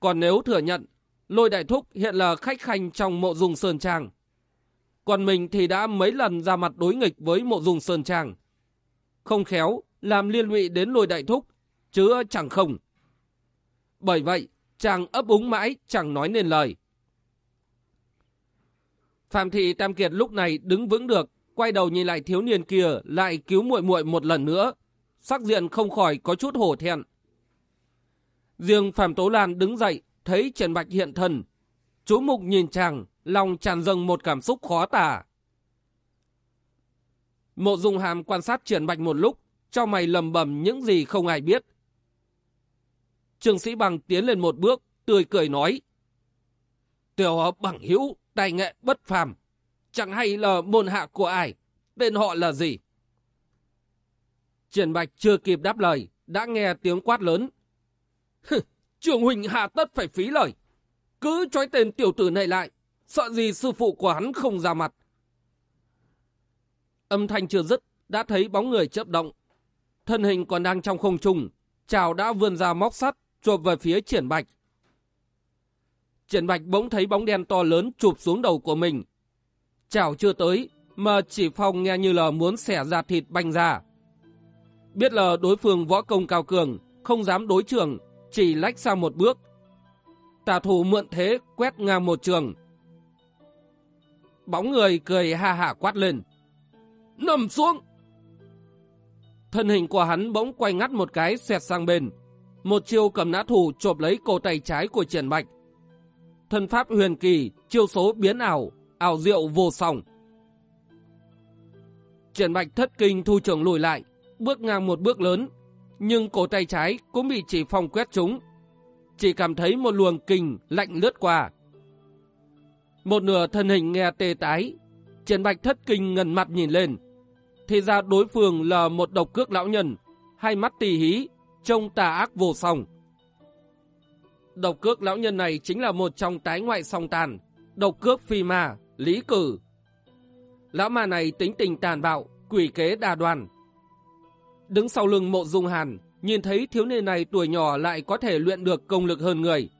Còn nếu thừa nhận, lôi đại thúc hiện là khách khanh trong mộ dung sơn trang. Còn mình thì đã mấy lần ra mặt đối nghịch với mộ dung sơn trang. Không khéo, làm liên lụy đến lôi đại thúc, chứ chẳng không. Bởi vậy, chàng ấp úng mãi, chẳng nói nên lời. Phạm thị Tam Kiệt lúc này đứng vững được, quay đầu nhìn lại thiếu niên kia, lại cứu muội muội một lần nữa. Sắc diện không khỏi có chút hổ thẹn. Riêng Phạm Tố Lan đứng dậy, thấy Trần Bạch hiện thân. Chú Mục nhìn chàng, lòng tràn dâng một cảm xúc khó tả. Mộ Dung Hàm quan sát Trần Bạch một lúc, cho mày lầm bầm những gì không ai biết. Trương Sĩ Bằng tiến lên một bước, tươi cười nói. Tiểu bằng hữu tài nghệ bất phàm, chẳng hay là môn hạ của ai, tên họ là gì? Triển Bạch chưa kịp đáp lời, đã nghe tiếng quát lớn. Trường Huỳnh hạ tất phải phí lời. Cứ trói tên tiểu tử này lại, sợ gì sư phụ của hắn không ra mặt. Âm thanh chưa dứt, đã thấy bóng người chớp động. Thân hình còn đang trong không trung, chảo đã vươn ra móc sắt, chộp về phía triển bạch. Triển bạch bỗng thấy bóng đen to lớn chụp xuống đầu của mình. Chảo chưa tới, mà chỉ phong nghe như là muốn xẻ ra thịt banh ra. Biết là đối phương võ công cao cường, không dám đối trường, chỉ lách sang một bước. Tà thủ mượn thế quét ngang một trường. Bóng người cười ha hả quát lên. Nằm xuống! Thân hình của hắn bỗng quay ngắt một cái xẹt sang bên. Một chiêu cầm nã thủ chộp lấy cổ tay trái của Triển Bạch. Thân pháp huyền kỳ, chiêu số biến ảo, ảo diệu vô song. Triển Bạch thất kinh thu trưởng lùi lại, bước ngang một bước lớn, nhưng cổ tay trái cũng bị chỉ phong quét trúng. Chỉ cảm thấy một luồng kình lạnh lướt qua. Một nửa thân hình nghe tê tái, Triển Bạch thất kinh ngần mặt nhìn lên. Thì ra đối phương là một độc cước lão nhân, hai mắt tì hí, trông tà ác vô song. Độc cước lão nhân này chính là một trong tái ngoại song tàn, độc cước phi ma, lý cử. Lão ma này tính tình tàn bạo, quỷ kế đa đoàn, Đứng sau lưng mộ dung hàn, nhìn thấy thiếu niên này tuổi nhỏ lại có thể luyện được công lực hơn người.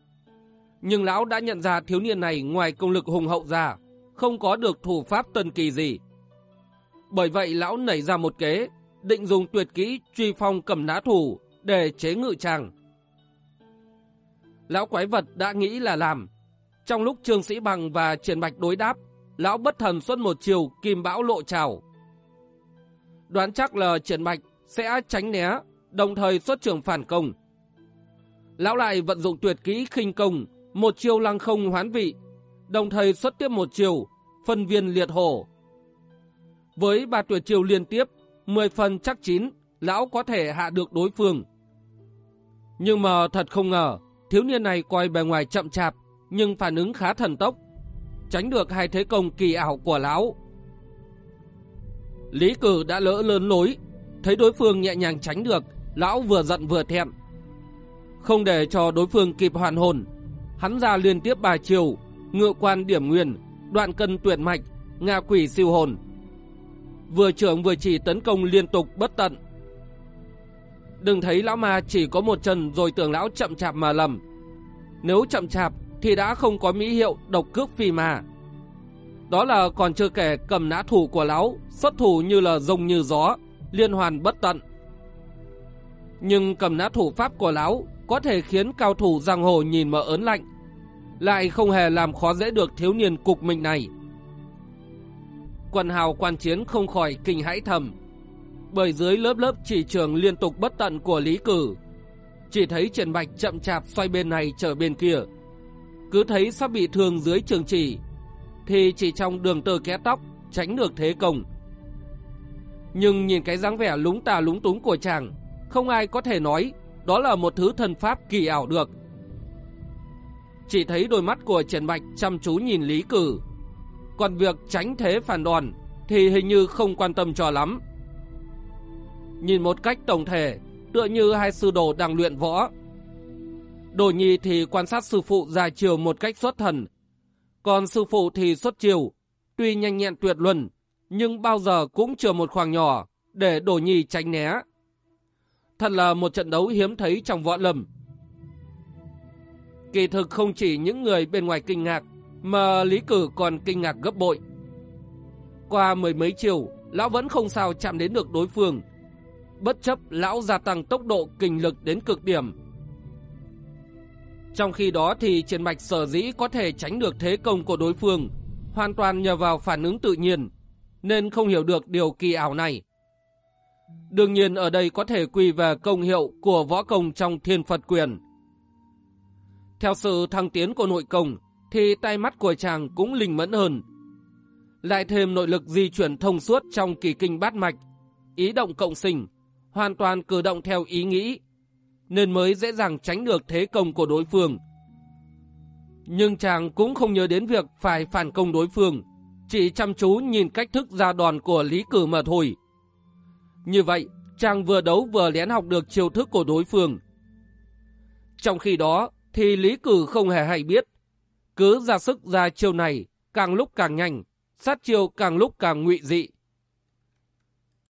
Nhưng lão đã nhận ra thiếu niên này ngoài công lực hùng hậu ra, không có được thủ pháp tân kỳ gì. Bởi vậy lão nảy ra một kế, định dùng tuyệt kỹ truy phong cầm ná thủ để chế ngự chàng. Lão quái vật đã nghĩ là làm. Trong lúc Trương Sĩ Bằng và Triển Bạch đối đáp, lão bất thần xuất một chiều kim bão lộ trào. Đoán chắc là Triển Bạch sẽ tránh né, đồng thời xuất trường phản công. lão lại vận dụng tuyệt kỹ khinh công, một chiêu lăng không hoán vị, đồng thời xuất tiếp một chiều, phân viên liệt hổ. Với ba tuyệt chiêu liên tiếp, 10 phần chắc chín, lão có thể hạ được đối phương. Nhưng mà thật không ngờ, thiếu niên này coi bề ngoài chậm chạp, nhưng phản ứng khá thần tốc, tránh được hai thế công kỳ ảo của lão. Lý cử đã lỡ lớn lối, thấy đối phương nhẹ nhàng tránh được, lão vừa giận vừa thẹn. Không để cho đối phương kịp hoàn hồn, hắn ra liên tiếp bài chiều, ngựa quan điểm nguyên, đoạn cân tuyệt mạch, ngạ quỷ siêu hồn. Vừa trưởng vừa chỉ tấn công liên tục bất tận. Đừng thấy lão ma chỉ có một chân rồi tưởng lão chậm chạp mà lầm. Nếu chậm chạp thì đã không có mỹ hiệu độc cước phi mà. Đó là còn chưa kể cầm nã thủ của lão, xuất thủ như là rồng như gió, liên hoàn bất tận. Nhưng cầm nã thủ pháp của lão có thể khiến cao thủ giang hồ nhìn mà ớn lạnh, lại không hề làm khó dễ được thiếu niên cục mình này. Quần hào quan chiến không khỏi kinh hãi thầm, bởi dưới lớp lớp chỉ trường liên tục bất tận của Lý Cử, chỉ thấy Trần Bạch chậm chạp xoay bên này trở bên kia. Cứ thấy sắp bị thương dưới trường chỉ, thì chỉ trong đường tơ kẽ tóc tránh được thế công. Nhưng nhìn cái dáng vẻ lúng tà lúng túng của chàng, không ai có thể nói đó là một thứ thần pháp kỳ ảo được. Chỉ thấy đôi mắt của Trần Bạch chăm chú nhìn Lý Cử. Còn việc tránh thế phản đòn thì hình như không quan tâm cho lắm. Nhìn một cách tổng thể, tựa như hai sư đồ đang luyện võ. Đồ nhi thì quan sát sư phụ dài chiều một cách xuất thần, còn sư phụ thì xuất chiều, tuy nhanh nhẹn tuyệt luân, nhưng bao giờ cũng chừa một khoảng nhỏ để đồ nhi tránh né. Thật là một trận đấu hiếm thấy trong võ lâm. Kỳ thực không chỉ những người bên ngoài kinh ngạc, mà Lý Cử còn kinh ngạc gấp bội. Qua mười mấy chiều, lão vẫn không sao chạm đến được đối phương. Bất chấp lão gia tăng tốc độ kinh lực đến cực điểm. Trong khi đó thì Triển Mạch sở dĩ có thể tránh được thế công của đối phương, hoàn toàn nhờ vào phản ứng tự nhiên, nên không hiểu được điều kỳ ảo này. Đương nhiên ở đây có thể quy về công hiệu của võ công trong thiên Phật quyền. Theo sự thăng tiến của nội công, thì tay mắt của chàng cũng linh mẫn hơn. Lại thêm nội lực di chuyển thông suốt trong kỳ kinh bát mạch, ý động cộng sinh, hoàn toàn cử động theo ý nghĩ, nên mới dễ dàng tránh được thế công của đối phương. Nhưng chàng cũng không nhớ đến việc phải phản công đối phương, chỉ chăm chú nhìn cách thức ra đòn của Lý Cử mà thôi. Như vậy, chàng vừa đấu vừa lén học được chiêu thức của đối phương. Trong khi đó, thì Lý Cử không hề hay biết. Cứ ra sức ra chiêu này, càng lúc càng nhanh, sát chiêu càng lúc càng ngụy dị.